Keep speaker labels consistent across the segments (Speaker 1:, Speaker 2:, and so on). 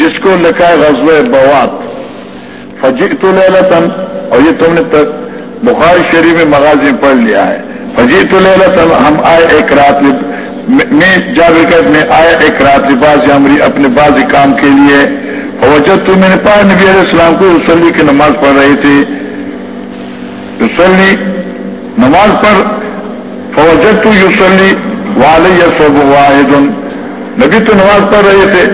Speaker 1: جس کو لکھا ہے غزل بوات فجی تو اور یہ تم نے بخار شریف میں مغازی پڑھ لیا ہے۔ فجی تو ہم آئے ایک رات میں جاوید میں آیا ایک رات لباس ہماری اپنے باز کام کے لیے۔ وجہ تو میں نے پایا نبی علیہ السلام کو رسلی کی نماز پڑھ رہی تھی یوسلی نماز پڑھ فوجت تو یوسلی والی سوب واحد نبی تو نماز پڑھ رہے تھے۔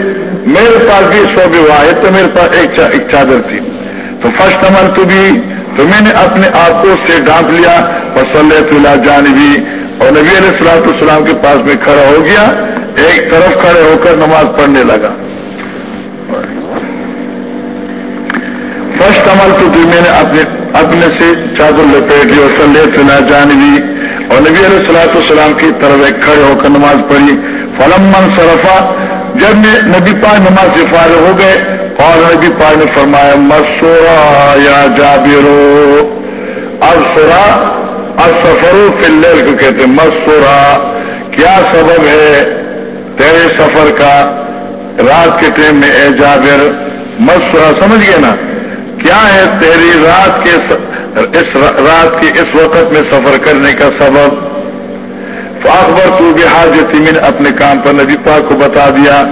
Speaker 1: میرے پاس بھی سوب واحد تو میرے پاس ایک چادر تھی۔ تو فرسٹ عمل تو بھی تو میں نے اپنے آپ کو سے ڈانپ لیا۔ اللہ جانبی اور نبی علیہ السلام السلام کے پاس میں کھڑا ہو گیا۔ ایک طرف کھڑے ہو کر نماز پڑھنے لگا۔ فرسٹ عمل تو بھی میں نے اپنے اپنے سے چادر لپیٹ لی۔ اور سلے فلا جانبی اور نبی علیہ السلاۃ السلام کی طرف ایک کھڑے ہو کر نماز پڑھی۔ فلم من صرفا جب نبی پاک نماز سے فارغ ہو گئے، اور نبی پاک نے فرمایا مسورا یا جابرو، اب سورا فلر کو کہتے مسورا کیا سبب ہے تیرے سفر کا؟ رات کے ٹائم میں اے جابر مسورا سمجھ گئے نا، کیا ہے تیری رات کے اس رات کے اس وقت میں سفر کرنے کا سبب؟ اخبر تو بھی حاجتی میں اپنے کام پر نبی پاک کو بتا دیا۔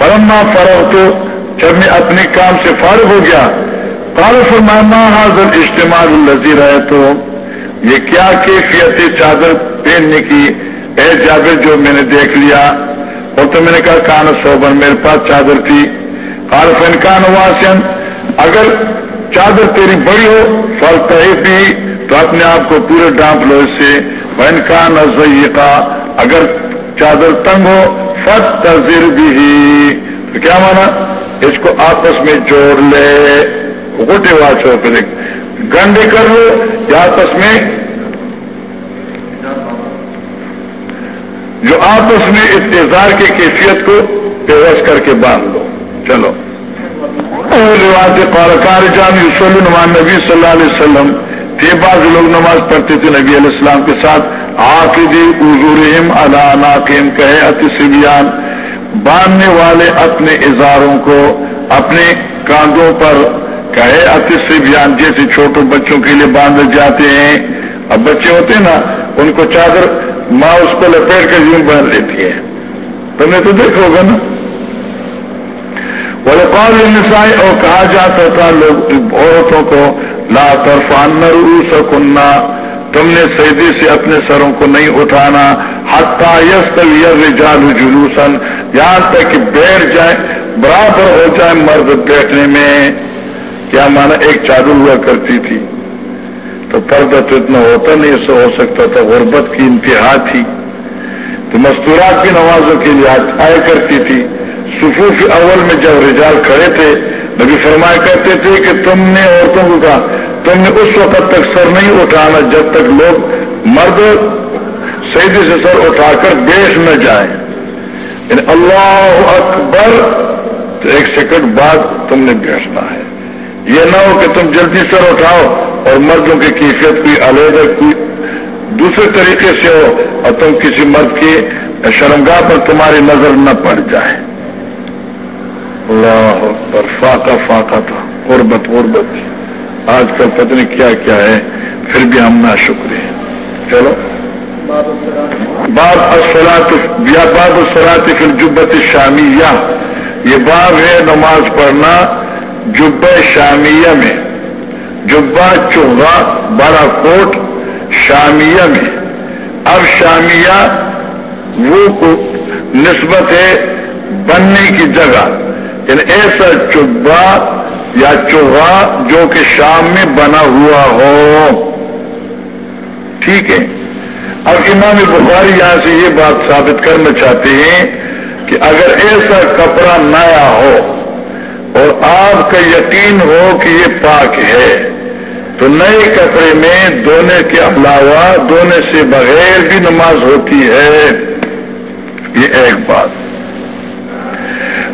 Speaker 1: فرما فرغ تو جب میں اپنے کام سے فارغ ہو گیا فرمانا حاضر اجتماع الزی رہے تو یہ کیا کیفیت چادر پہننے کی؟ اے جابر، جو میں نے دیکھ لیا۔ اور تو میں نے کہا، کان صوبن میرے پاس چادر تھی۔ فن کان واسن اگر چادر تیری بڑی ہو فل بھی تو اپنے آپ کو پورے ڈانپ لو اس سے۔ بہن کا نہ اگر چادر تنگ ہو فت تذر بھی تو کیا مانا؟ اس کو آپس میں جوڑ لے۔ گوٹے واچ ہو پھر گنڈے کر لو، یا آپس میں جو آپس میں انتظار کی کیفیت کو پیوس کر کے باندھ لو۔ چلو۔ رواج قارکار جان یوسول نمان نبی صلی اللہ علیہ وسلم تھے بعض لوگ نماز پڑھتے تھے نبی علیہ السلام کے ساتھ آقدی عزورہم علا ناقیم کہے اتی سبیان، باندھنے والے اپنے اظہاروں کو اپنے کاندھوں پر، کہے اتی سبیان، جیسے چھوٹوں بچوں کے لیے باندھ جاتے ہیں۔ اب بچے ہوتے ہیں نا، ان کو چادر ماں اس کو لپیٹ کر یوں باندھ لیتی ہے۔ تم نے تو دیکھا ہوگا نا۔ وقال نسائی اور کہا جاتا تھا لوگ، عورتوں کو لا طرفان سکننا تم نے سیدی سے اپنے سروں کو نہیں اٹھانا۔ حتہ یس رجال جلوسن یہاں تک کہ بیٹھ جائے، برابر ہو جائے مرد بیٹھنے میں۔ کیا مانا ایک چادر ہوا کرتی تھی۔ تو پردہ تو اتنا ہوتا نہیں اسے ہو سکتا تھا غربت کی انتہا تھی۔ تو مستورات کی نمازوں کے لیے آیا کرتی تھی۔ صفوف اول میں جب رجال کھڑے تھے، نبی فرمایا کرتے تھے کہ تم نے عورتوں کو کہا تم نے اس وقت تک سر نہیں اٹھانا جب تک لوگ مرد سیدی سے سر اٹھا کر بیش نہ جائیں۔ یعنی اللہ اکبر، تو ایک سیکنڈ بعد تم نے بیٹھنا ہے۔ یہ نہ ہو کہ تم جلدی سر اٹھاؤ اور مردوں کی کیفیت کوئی علیحدہ، کوئی دوسرے طریقے سے ہو اور تم کسی مرد کی شرمگاہ پر تمہاری نظر نہ پڑ جائے۔ اللہ اکبر، فاقہ فاقہ تھا۔ غربت غربت۔ آج کل پتہ نہیں کیا کیا ہے، پھر بھی ہم نہ شکر ہیں۔ چلو۔ باب اصلاط یا باب اصلاط فی الجبت شامیہ یہ باب ہے نماز پڑھنا جب شامیہ میں۔ جبا چوگا بڑا کوٹ شامیہ میں۔ اب شامیہ وہ نسبت ہے بننے کی جگہ۔ یعنی ایسا چبا یا چوہا جو کہ شام میں بنا ہوا ہو۔ ٹھیک ہے۔ اب امام بخاری یہاں سے یہ بات ثابت کرنا چاہتے ہیں کہ اگر ایسا کپڑا نیا ہو اور آپ کا یقین ہو کہ یہ پاک ہے، تو نئے کپڑے میں دھونے کے علاوہ دھونے سے بغیر بھی نماز ہوتی ہے۔ یہ ایک بات۔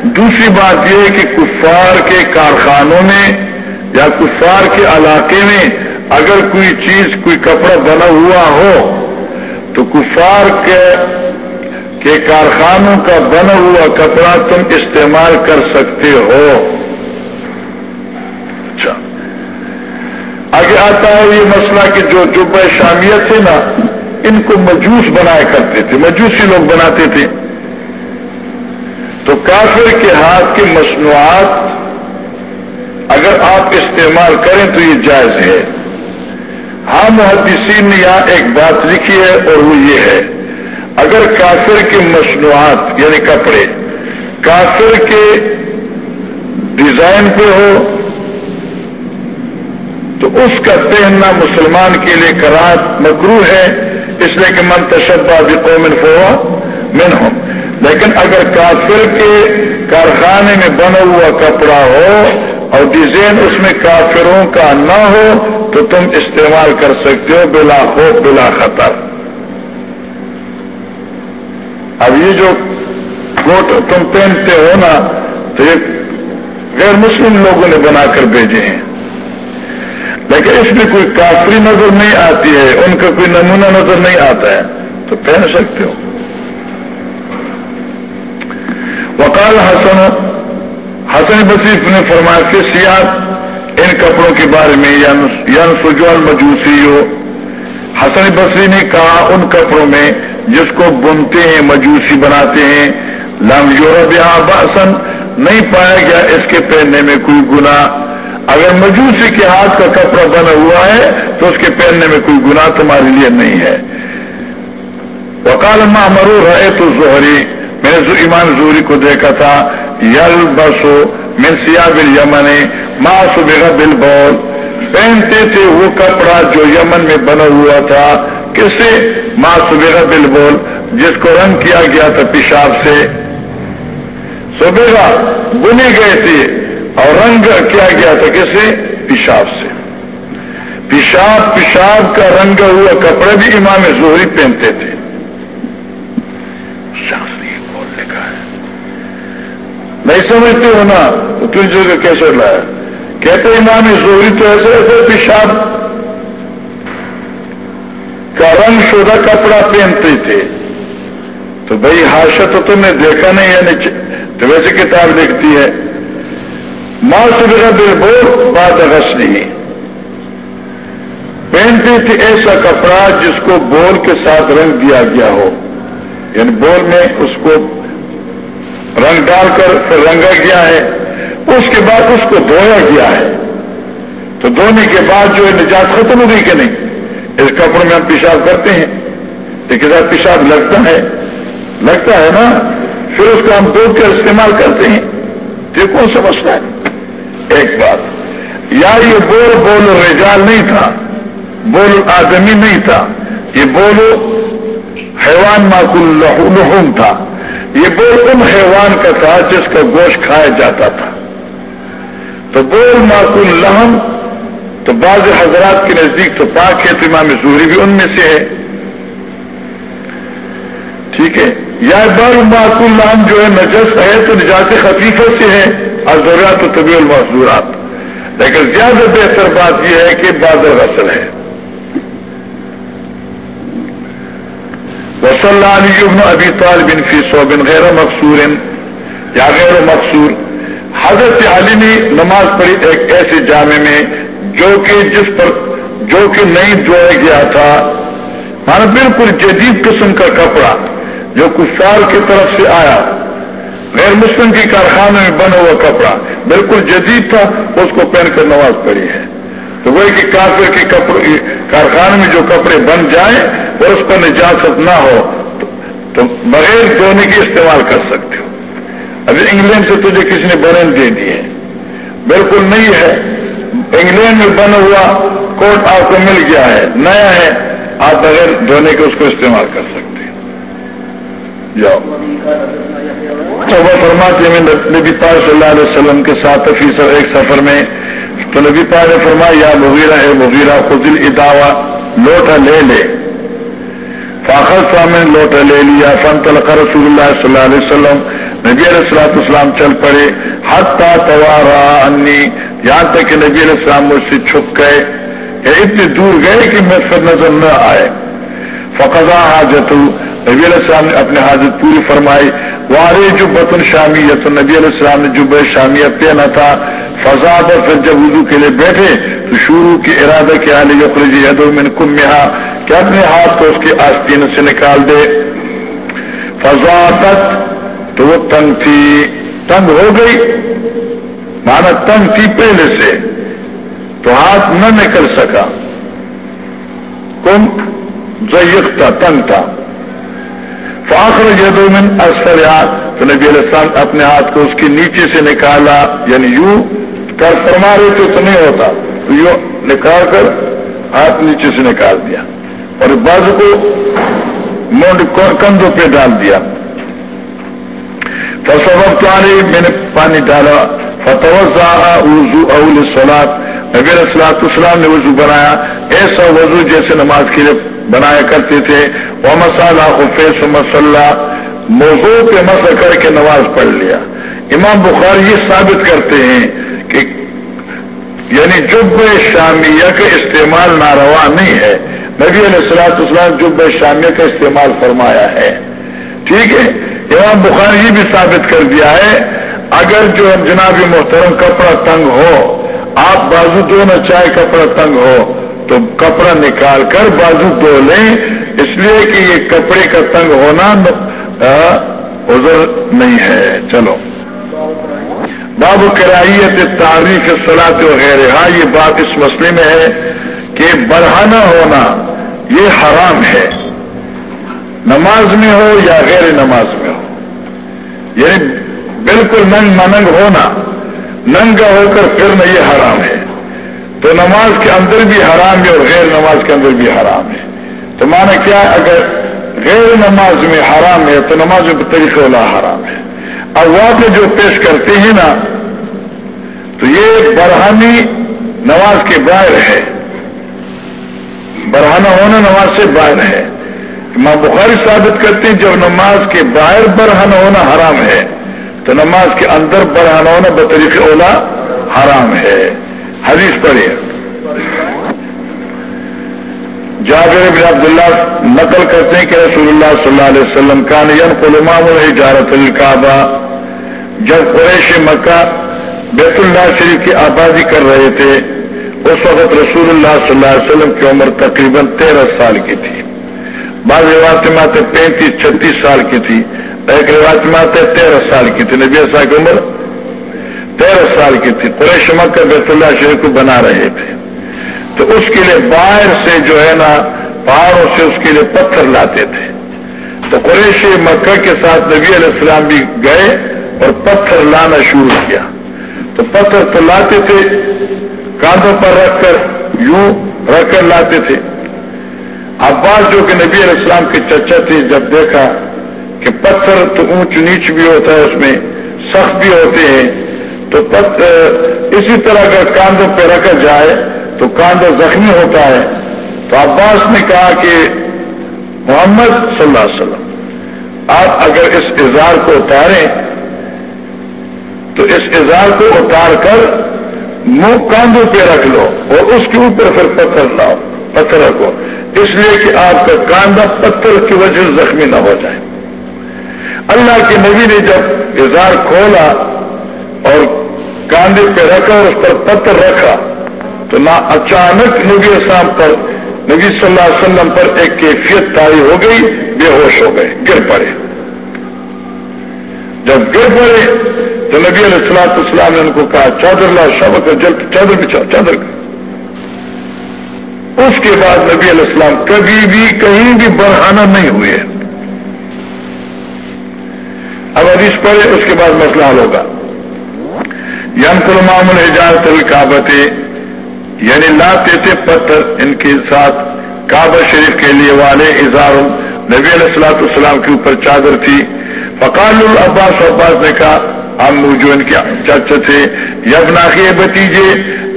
Speaker 1: دوسری بات یہ ہے کہ کفار کے کارخانوں میں یا کفار کے علاقے میں اگر کوئی چیز، کوئی کپڑا بنا ہوا ہو، تو کفار کے کہ کارخانوں کا بنا ہوا کپڑا تم استعمال کر سکتے ہو۔ اچھا۔ آگے آتا ہے یہ مسئلہ کہ جو جب شامیت تھے نا، ان کو مجوس بنایا کرتے تھے، مجوسی لوگ بناتے تھے۔ تو کافر کے ہاتھ کی مصنوعات اگر آپ استعمال کریں تو یہ جائز ہے۔ ہاں محدثین نے یہاں ایک بات لکھی ہے اور وہ یہ ہے، اگر کافر کی مصنوعات یعنی کپڑے کافر کے ڈیزائن پہ ہو، تو اس کا پہننا مسلمان کے لیے کرات مکرو ہے۔ اس لیے کہ من تشبہ بھی قومن فوا من ہوں لیکن اگر کافر کے کارخانے میں بنا ہوا کپڑا ہو اور ڈیزائن اس میں کافروں کا نہ ہو تو تم استعمال کر سکتے ہو بلا خوف، بلا خطر۔ اب یہ جو کوٹ تم پہنتے ہو نا، تو یہ غیر مسلم لوگوں نے بنا کر بھیجے ہیں۔ لیکن اس میں کوئی کافری نظر نہیں آتی ہے، ان کا کوئی نمونہ نظر نہیں آتا ہے۔ تو پہن سکتے ہو۔ وکال حسن حسن بصیف نے فرمایا کہ سیاح ان کپڑوں کے بارے میں یعنی سجوال مجوسی ہو۔ حسن بصری نے کہا، ان کپڑوں میں جس کو بنتے ہیں، مجوسی بناتے ہیں، لم یورپ یہاں باسن نہیں پایا گیا اس کے پہننے میں کوئی گنا اگر مجوسی کے ہاتھ کا کپڑا بنا ہوا ہے، تو اس کے پہننے میں کوئی گنا تمہارے لیے نہیں ہے۔ وکال مرو رہے تو زہری میں نے ایمان زوری کو دیکھا تھا، یل بسو من سیاہ بل یمن ماں صبح بل بول پہنتے تھے وہ کپڑا جو یمن میں بنا ہوا تھا۔ کسے؟ ماں صبح بل بول جس کو رنگ کیا گیا تھا پیشاب سے۔ صبح بنے گئے تھے اور رنگ کیا گیا تھا کسے؟ پیشاب سے۔ پیشاب پیشاب کا رنگ ہوا، کپڑے بھی امام زہری پہنتے تھے۔ نہیں سمجھتے ہو نا تو تجھے کیسے لایا کہتے امام زہری تو ایسے ایسے پیشاب کا رنگ شدہ کپڑا پہنتے تھے۔ تو بھائی ہاشا تو تم نے دیکھا نہیں یعنی تو ویسے کتاب لکھتی ہے۔ ماں سے بے بول بات اگست نہیں۔ پہنتی تھی ایسا کپڑا جس کو بول کے ساتھ رنگ دیا گیا ہو۔ یعنی بول میں اس کو رنگ ڈال کر پھر رنگا گیا ہے، اس کے بعد اس کو دھویا گیا ہے۔ تو دھونے کے بعد جو ہے نجات ختم ہو گئی کہ نہیں؟ اس کپڑے میں ہم پیشاب کرتے ہیں۔ لیکن پیشاب لگتا ہے۔ لگتا ہے نا؟ پھر اس کو ہم دھو کر استعمال کرتے ہیں۔ یہ کون سمجھتا ہے؟ ایک بات۔ یا یہ بول بول رجال نہیں تھا، بول آدمی نہیں تھا۔ یہ بولو حیوان معقول لحوم تھا۔ یہ بول ان حیوان کا تھا جس کا گوشت کھایا جاتا تھا۔ تو بول معقول لہم، تو بعض حضرات کے نزدیک تو پاک ہے، تو امام زوری بھی ان میں سے ہے۔ ٹھیک ہے؟ یا بر معقول لہم جو ہے، نجس ہے، تو نجات خفیفت سے ہے۔ اور ضروریات و طبی المحضورات لیکن زیادہ بہتر بات یہ ہے کہ بادل غسل ہے۔ وصلی ابن ابی طالب فی صوبن غیر مقصور. یا غیر مقصور. حضرت علی نے نماز پڑھی ایک ایسے جامع میں جو کہ جس پر جو کہ نہیں دھویا گیا تھا. مانا بالکل جدید قسم کا کپڑا جو کفار کی طرف سے آیا. غیر مسلم کی کارخانے میں بنا ہوا کپڑا. بالکل جدید تھا، اس کو پہن کر نماز پڑھی ہے. تو وہی کہ کافر کے کپڑے کارخانے میں جو کپڑے بن جائیں اور اس پر نجاست نہ ہو، تو بغیر دھونے کی استعمال کر سکتے ہو۔ ابھی انگلینڈ سے تجھے کسی نے برن دے دی ہے۔ بالکل نہیں ہے۔ انگلینڈ میں بنا ہوا کوٹ آپ کو مل گیا ہے، نیا ہے۔ آپ بغیر دھونے کے اس کو استعمال کر سکتے ہیں۔ جاؤ۔ تو فرماتے ہیں نبی پاک صلی اللہ علیہ وسلم کے ساتھ فیصد ایک سفر میں، تو نبی پاک نے فرمایا، یا مغیرہ ہے مغیرہ خود اداوا لوٹا لے لے۔ فاخر سامنے لوٹا لے لیا فن رسول اللہ صلی اللہ علیہ وسلم، نبی علیہ السلام اسلام چل پڑے۔ حتہ توارا انی یہاں تک کہ نبی علیہ السلام مجھ سے چھپ گئے۔ یا اتنی دور گئے کہ میں پھر نظر نہ آئے۔ فقضا حاجت نبی علیہ السلام نے اپنے حاضر پوری فرمائی۔ وارے جو بطن شامی تو نبی علیہ السلام نے جب شامیہ پہنا تھا فضاد اور پھر جب وضو کے لیے بیٹھے تو شروع کی ارادہ کیا من کم کہ اپنے ہاتھ کو اس کی آستین سے نکال دے۔ فضاقت تو وہ تنگ تھی، تنگ ہو گئی۔ مانا تنگ تھی پہلے سے، تو ہاتھ نہ نکل سکا۔ کم ضیق تھا، تنگ تھا۔ فاخر جدو من اکثر تو نبی علیہ السلام اپنے ہاتھ کو اس کے نیچے سے نکالا۔ یعنی یوں کر فرما رہے تو نہیں ہوتا۔ تو یوں نکال کر ہاتھ نیچے سے نکال دیا۔ اور بعض کو مونڈ کندھوں پہ ڈال دیا۔ فسبب تو آنے میں نے پانی ڈالا۔ فتوزا وضو اول سلاد نبی السلاط اسلام نے وضو بنایا۔ ایسا وضو جیسے نماز کے لیے بنایا کرتے تھے۔ وہ مسالہ خفیس مسلح موضوع پہ مسل کر کے نماز پڑھ لیا۔ امام بخار یہ ثابت کرتے ہیں کہ یعنی جب شامیہ کا استعمال ناروا نہیں ہے نبی علیہ السلاط اسلام جب شامیہ کا استعمال فرمایا ہے۔ ٹھیک ہے؟ امام بخار یہ بھی ثابت کر دیا ہے، اگر جو جناب محترم کپڑا تنگ ہو، آپ بازو دو نہ چاہے کپڑا تنگ ہو، تو کپڑا نکال کر بازو دو لیں۔ اس لیے کہ یہ کپڑے کا تنگ ہونا عذر نہیں ہے۔ چلو۔ باب کرائیت تعریف سلاط وغیرہ ہاں یہ بات اس مسئلے میں ہے۔ کہ بڑھانا ہونا یہ حرام ہے۔ نماز میں ہو یا غیر نماز میں ہو۔ یعنی بالکل ننگ منگ ہونا، ننگا ہو کر پھرنا یہ حرام ہے۔ تو نماز کے اندر بھی حرام ہے اور غیر نماز کے اندر بھی حرام ہے۔ تو مانا کیا اگر غیر نماز میں حرام ہے تو نماز میں طریقہ اللہ حرام ہے۔ اب واقع جو پیش کرتے ہیں نا، تو یہ برہانی نماز کے باہر ہے۔ برہانہ ہونا نماز سے باہر ہے۔ ماں بخاری ثابت کرتے ہیں جب نماز کے باہر برہانہ ہونا حرام ہے، تو نماز کے اندر برہانہ ہونا بطریق اولا حرام ہے۔ حدیث پڑھیے۔ جابر بن عبداللہ نقل کرتے ہیں کہ رسول اللہ صلی اللہ علیہ وسلم کان ین قلمام الجارت الکعبہ۔ جب قریش مکہ بیت اللہ شریف کی آبادی کر رہے تھے اس وقت رسول اللہ صلی اللہ علیہ وسلم کی عمر تقریباً تیرہ سال کی تھی۔ بعض روایت میں پینتیس، چھتیس سال کی تھی۔ ایک روایت میں تیرہ سال کی تھی۔ نبی صاحب کی عمر تیرہ سال کی تھی۔ قریش مکہ بیت اللہ شریف کو بنا رہے تھے۔ تو اس کے لیے باہر سے جو ہے نا، پہاڑوں سے اس کے لیے پتھر لاتے تھے۔ تو قریش مکہ کے ساتھ نبی علیہ السلام بھی گئے اور پتھر لانا شروع کیا۔ تو پتھر تو لاتے تھے۔ کاندھوں پر رکھ کر یوں رکھ کر لاتے تھے۔ عباس جو کہ نبی علیہ السلام کے چچا تھے، جب دیکھا کہ پتھر تو اونچ نیچ بھی ہوتا ہے، اس میں سخت بھی ہوتے ہیں، تو پتھر اسی طرح اگر کاندوں پہ رکھا جائے تو کاندھا زخمی ہوتا ہے۔ تو عباس نے کہا کہ محمد صلی اللہ علیہ وسلم، آپ اگر اس اظہار کو اتاریں، تو اس اظہار کو اتار کر منہ کاندھوں پہ رکھ لو اور اس کے اوپر پھر پتھر لاؤ، پتھر رکھو۔ اس لیے کہ آپ کا کاندھا پتھر کی وجہ سے زخمی نہ ہو جائے۔ اللہ کے نبی نے جب اظہار کھولا اور کاندھے پہ رکھا اور اس پر پتھر رکھا، تو نہ اچانک نبی اسلام پر، نبی صلی اللہ علیہ وسلم پر ایک کیفیت تاری ہو گئی، بے ہوش ہو گئے، گر پڑے۔ جب گر پڑے تو نبی علیہ السلام اسلام نے ان کو کہا، چادر لا شبک جل چادر بچھا، چادر۔ اس کے بعد نبی علیہ السلام کبھی بھی کہیں بھی بڑھانا نہیں ہوئے۔ اب حدیث پڑھے، اس کے بعد مسئلہ حل ہوگا۔ یم کلمام الحجاز الکابت یعنی لاتے تھے پتھر ان کے ساتھ کعبہ شریف کے لیے والے اظہار۔ نبی علیہ السلاۃ السلام کے اوپر چادر تھی۔ فقال العباس، عباس نے کہا، ہم جو ان کے چچا تھے یب ناخی بتیجے،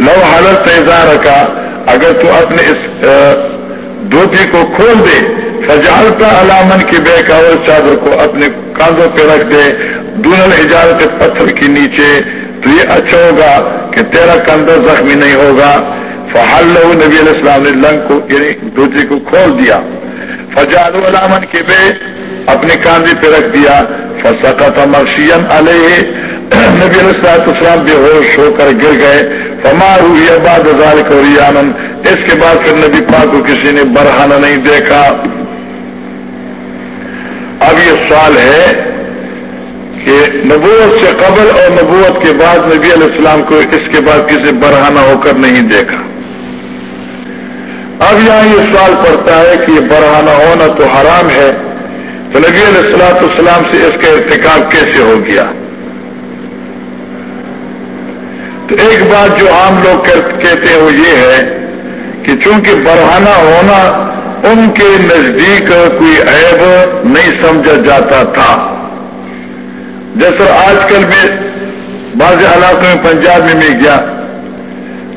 Speaker 1: لو حالت اظہار کا اگر تو اپنے اس دھوتی کو کھول دے سجالتا علامن کی بے کا اور چادر کو اپنے کاندھوں پہ رکھ دے دونوں اجازت پتھر کے نیچے، تو یہ اچھا ہوگا کہ تیرا کندھا زخمی نہیں ہوگا۔ فہل نبی علیہ السلام نے لنگ کو یعنی دھوتی کو کھول دیا۔ فجال علامن کی بے اپنے کاندھی پہ رکھ دیا فسا کا تھا مرشین علیہ نبی السلاط اسلام بے ہوش ہو کر گر گئے۔ فمار ہوئی بعد ہزار کو اس کے بعد پھر نبی پاک کو کسی نے برہانہ نہیں دیکھا۔ اب یہ سوال ہے کہ نبوت سے قبل اور نبوت کے بعد نبی علیہ السلام کو اس کے بعد کسی برہانہ ہو کر نہیں دیکھا۔ اب یہاں یہ سوال پڑتا ہے کہ یہ برہانہ ہونا تو حرام ہے۔ تو نبی علیہ السلاط السلام سے اس کا ارتکاب کیسے ہو گیا؟ تو ایک بات جو عام لوگ کہتے ہیں وہ یہ ہے کہ چونکہ برہانہ ہونا ان کے نزدیک کوئی عیب نہیں سمجھا جاتا تھا۔ جیسا آج کل میں بعض علاقوں میں پنجاب میں میں گیا۔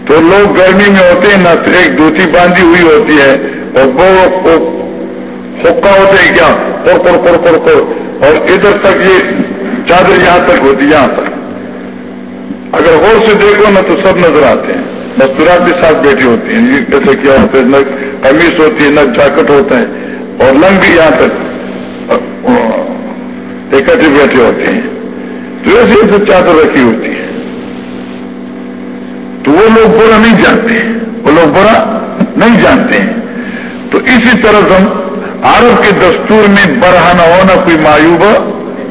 Speaker 1: تو لوگ گرمی میں ہوتے ہیں نا تو ایک دھوتی باندھی ہوئی ہوتی ہے اور وہ حکا ہوتے ہیں کیا اور ادھر تک یہ چادر یہاں تک ہوتی یہاں تک۔ اگر غور سے دیکھو نا تو سب نظر آتے ہیں۔ مستورات بھی ساتھ بیٹھی ہوتی ہیں، یہ کیا ہوتا ہے نہ قمیص ہوتی ہے، نہ جاکٹ ہوتا ہے، اور لنگ بھی یہاں تک اکٹھے بیٹھے ہوتے ہیں۔ تو ایسے ایسے چادر رکھی ہوتی ہے، تو وہ لوگ برا نہیں جانتے، وہ لوگ برا نہیں جانتے۔ ہیں تو اسی طرح ہم عرب کے دستور میں برہانہ ہونا کوئی مایوب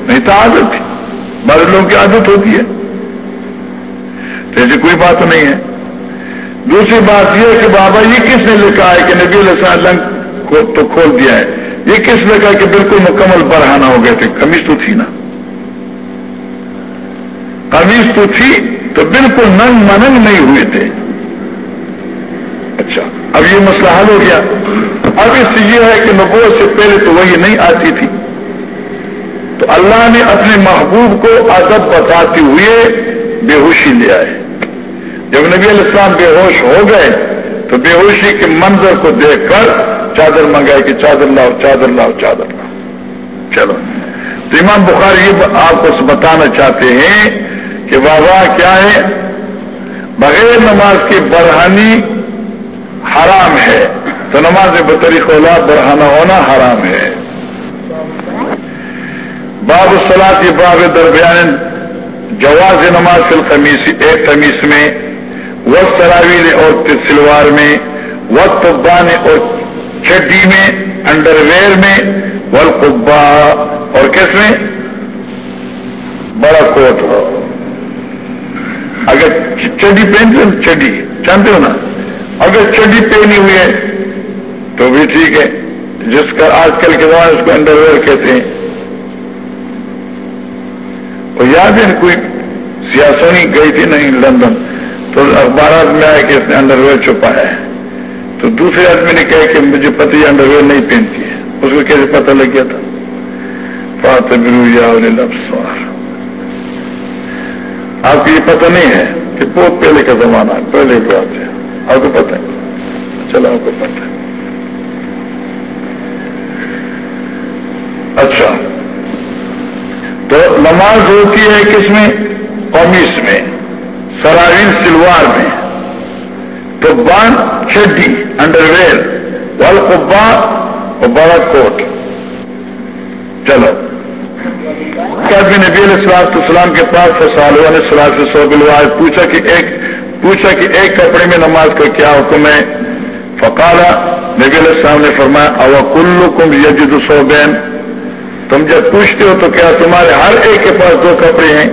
Speaker 1: نہیں تو عادت تھی۔ بڑے لوگوں کی عادت ہوتی ہے۔ تو ایسی کوئی بات نہیں ہے۔ دوسری بات یہ ہے کہ بابا، یہ کس نے لکھا ہے کہ نبی علیہ السلام کو تو کھول دیا ہے؟ یہ کس نے کہا کہ بالکل مکمل برہانہ ہو گئے تھے؟ کمیز تو تھی نا۔ کمیز تو تھی تو بالکل ننگ مننگ نہیں ہوئے تھے۔ اچھا اب یہ مسئلہ حل ہو گیا۔ اب اس سے یہ ہے کہ نبوت سے پہلے تو وہی نہیں آتی تھی۔ تو اللہ نے اپنے محبوب کو ادب بتاتے ہوئے بے ہوشی لیا ہے جب نبی علیہ السلام بے ہوش ہو گئے، تو بے ہوشی کے منظر کو دیکھ کر چادر منگائے کہ چادر لاؤ چادر لاؤ چادر لاؤ۔ چلو۔ تو امام بخاری یہ آپ کو بتانا چاہتے ہیں کہ بابا کیا ہے؟ بغیر نماز کی برہانی حرام ہے۔ تو نماز بطریق اولاد برہانہ ہونا حرام ہے۔ باب سلاد یہ باب درمیان جواز نماز فل قمیص ایک قمیص میں، وقت تراویل اور سلوار میں، وقت قبان اور چڈی میں انڈر ویئر میں ولقبا اور کس میں؟ بڑا کوٹ ہو۔ اگر چڈی پہنتے ہو چڈی، جانتے ہو نا؟ اگر چڈی پہنی ہوئی ہے تو بھی ٹھیک ہے۔ جس کا آج کل کے بعد اس کو انڈر ویئر کہتے ہیں۔ وہ یاد ہے کوئی سیاسونی گئی تھی نہیں لندن، تو اخبارات میں آئے کہ اس نے انڈر ویئر چھپایا ہے۔ تو دوسرے آدمی نے کہا کہ مجھے پتی انڈر ویئر نہیں پہنتی ہے۔ اس کو کیسے پتہ لگ گیا تھا؟ یا سوار آپ کو یہ پتہ نہیں ہے کہ بہت پہلے کا زمانہ پہلے بات ہے۔ آپ کو پتہ ہے۔ چلو، آپ کو پتہ ہے۔ اچھا۔ تو نماز ہوتی ہے کس میں؟ قومیس میں، سراویل سلوار میں۔ تو بان چڈی انڈر ویئر والقبا اور بڑا کوٹ چلو آدمی نبی علیہ السلام السلام کے پاس فسال علیہ السلام سے سو بلوائے پوچھا کہ ایک، پوچھا کہ ایک کپڑے میں نماز کا کیا حکم ہے؟ فقالا، نبی علیہ السلام نے فرمایا او کلو کم یجد سو بین تم جب پوچھتے ہو تو کیا تمہارے ہر ایک کے پاس دو کپڑے ہیں؟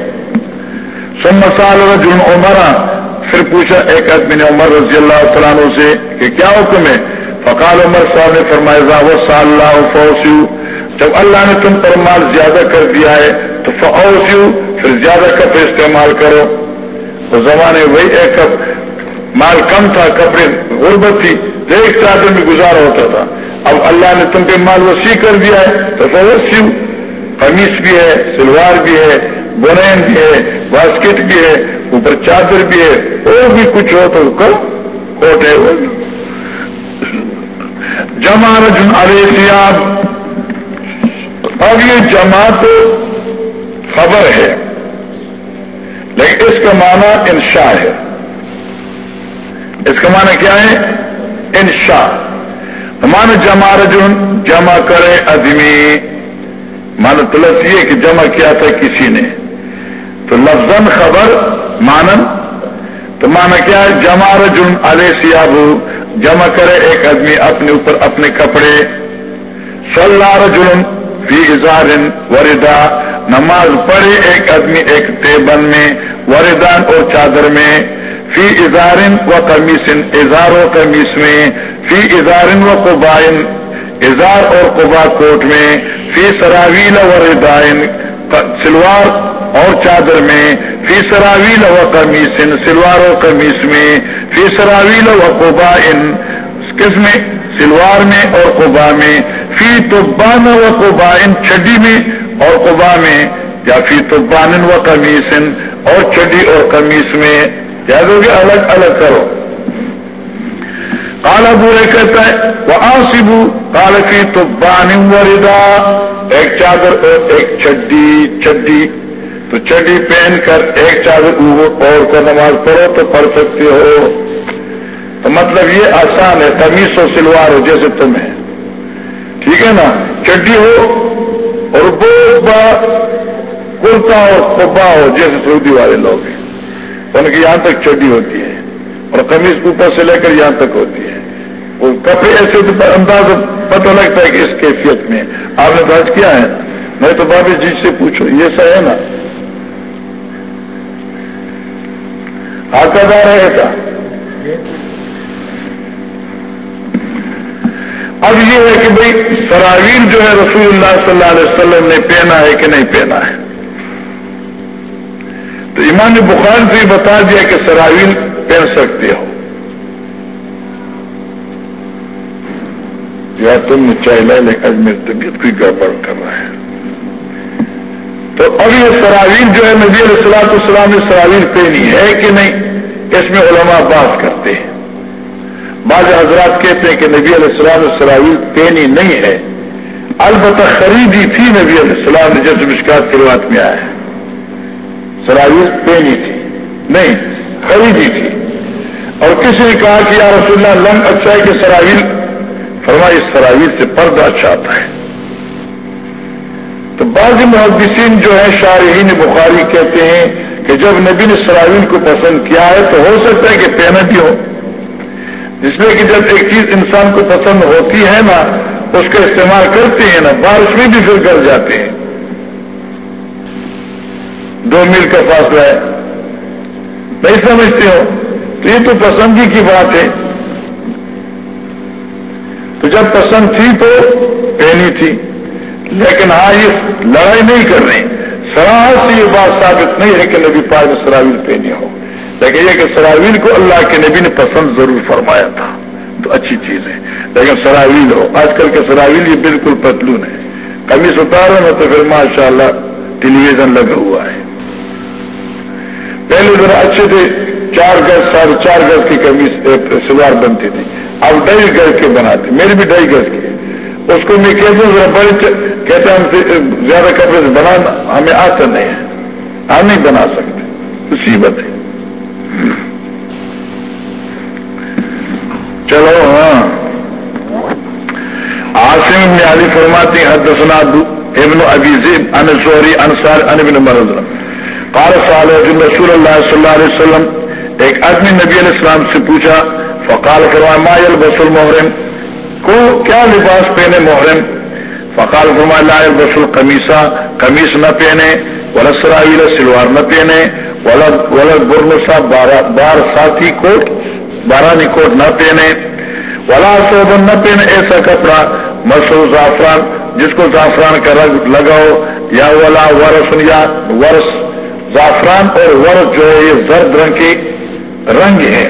Speaker 1: سم مسال جن عمرہ پھر پوچھا، ایک آدمی نے عمر رضی اللہ تعالیٰ سے کہ کیا حکم ہے؟ فقال عمر صاحب نے فرمایا اللہ فوسیو جب اللہ نے تم پر مال زیادہ کر دیا ہے، تو فوسیو پھر زیادہ کپڑے استعمال کرو۔ اس زمانے وہی ایک کپ مال کم تھا، کپڑے غربت تھی ایک چادر میں گزارا ہوتا تھا۔ اب اللہ نے تم پہ مال وسیع کر دیا ہے تو وسیع قمیص بھی ہے، سلوار بھی ہے، بنین بھی ہے، باسکٹ بھی ہے، اوپر چادر بھی ہے، اور بھی کچھ ہو تو کوٹ ہے وہ جمع رجن سیاب اب یہ جماعت خبر ہے، لیکن اس کا معنی انشاء ہے۔ اس کا معنی کیا ہے؟ انشاء۔ مان جمع رجن جمع کرے ادمی مان تلس یہ کہ جمع کیا تھا کسی نے۔ تو لفظ خبر مانن تو مانا کیا ہے؟ جمع رجن علیہ سیاب جمع کرے ایک آدمی اپنے اوپر اپنے کپڑے۔ صلاح رجن فی اظہار وردا نماز پڑھے ایک آدمی ایک تیبن میں، وردان اور چادر میں۔ فی اظہار و قمیص، اظہار و قمیص میں۔ فی اظہار و قبائن، اظہار اور قبا کوٹ میں، فی سراویل و ردائن سلوار اور چادر میں، فی سراویل و قمیص، سلوار و قمیص میں، فی سراویل و قبا کس میں؟ سلوار میں اور قبا میں، فی طبان و قبا چھڈی میں اور قبا میں، یا فی طبان و قمیص اور چڈی اور قمیص میں۔ یاد ہوگی الگ الگ کرو۔ کالا بورے کہتا ہے وہ آسبو کال کی تو وردا۔ ایک چادر اور ایک چڈی چڈی تو چڈی پہن کر ایک چادر اور کر نماز پڑھو تو پڑھ سکتے ہو۔ تو مطلب یہ آسان ہے تمیز و سلوار ہو، جیسے تمہیں ٹھیک ہے نا؟ چڈی ہو اور کرتا ہو کبا ہو، جیسے سعودی والے لوگ ہیں۔ ان کی یہاں تک چوٹی ہوتی ہے اور قمیض اوپر سے لے کر یہاں تک ہوتی ہے۔ کپڑے ایسے انداز پتہ لگتا ہے کہ اس کیفیت میں آپ نے بات کیا ہے۔ میں تو بابی جی سے پوچھو یہ سا ہے نا؟ آتا دار ہے ایسا۔ اب یہ ہے کہ بھائی سراویل جو ہے رسول اللہ صلی اللہ علیہ وسلم نے پہنا ہے کہ نہیں پہنا ہے۔ تو امام بخار سے بتا دیا کہ سراویل پہن سکتے ہو۔ یا تم نے چائے لے لے میری طبیعت کوئی گڑبڑ کر رہا ہے؟ تو اب یہ سراویل جو ہے نبی علیہ السلام السلام نے سراویل پہنی ہے کہ نہیں؟ اس میں علماء بات کرتے ہیں۔ بعض حضرات کہتے ہیں کہ نبی علیہ السلام نے سراویل پہنی نہیں ہے۔ البتہ خریدی تھی نبی علیہ السلام نے جیسے مشکات کی روایت میں آیا ہے۔ سراویل پہنی تھی۔ نہیں، خریدی تھی۔ اور کسی نے کہا کہ یا رسول اللہ لنگ اچھا ہے کہ سراویل فرمائی سراویل سے پردہ اچھا آتا ہے۔ تو بعض محدثین جو ہے شارحین بخاری کہتے ہیں کہ جب نبی نے سراویل کو پسند کیا ہے تو ہو سکتا ہے کہ پہنا بھی ہو۔ جس میں کہ جب ایک چیز انسان کو پسند ہوتی ہے نا، اس کا استعمال کرتے ہیں نا بارش میں بھی پھر کر جاتے ہیں۔ دو میل کا فاصلہ ہے۔ نہیں سمجھتے ہو۔ تو یہ تو پسندی کی بات ہے۔ تو جب پسند تھی تو پہنی تھی۔ لیکن ہاں یہ لڑائی نہیں کر رہے سراہ سے یہ بات ثابت نہیں ہے کہ نبی پاک نے سراویل پہنی ہو۔ لیکن یہ کہ سراویل کو اللہ کے نبی نے پسند ضرور فرمایا تھا۔ تو اچھی چیز ہے۔ لیکن سراویل ہو۔ آج کل کے سراویل یہ بالکل پتلون ہے۔ کمی ستاروں میں تو پھر ماشاء اللہ ٹیلی ویژن لگا ہوا ہے۔ پہلے ذرا اچھے تھے۔ چار گز، ساڑھے چار گز کی کمی سلوار بنتی تھی۔ اب ڈھائی گز کے بناتے میری بھی ڈھائی گز کی اس کو میں کہتا ہوں، ذرا بڑے کہتے ہم سے زیادہ کپڑے سے بنانا ہمیں آتا نہیں ہے۔ ہم نہیں بنا سکتے۔ مصیبت ہے۔ چلو ہاں۔ آسم نے علی فرماتی حدثنا ابن ابی زیب ان سوری انصار ان ابن مرض۔ قال صالح رسول اللہ صلی اللہ علیہ وسلم، ایک آدمی نبی علیہ السلام سے پوچھا فقال کروا ما يلبس المحرم؟ کو کیا لباس پہنے محرم؟ فقال فرما لا يلبس القمیصہ قمیص نہ پہنے، ولا سراویل سلوار نہ پہنے، ولا برنسا بار ساتھی کوٹ بارانی کوٹ نہ پہنے، ولا صوبن نہ پہنے، ایسا کپڑا مسو زعفران، جس کو زعفران کا رنگ لگاؤ، یا ولا ورس یا ورس زعفران اور ورد جو ہے، یہ زرد رنگ کے رنگ ہے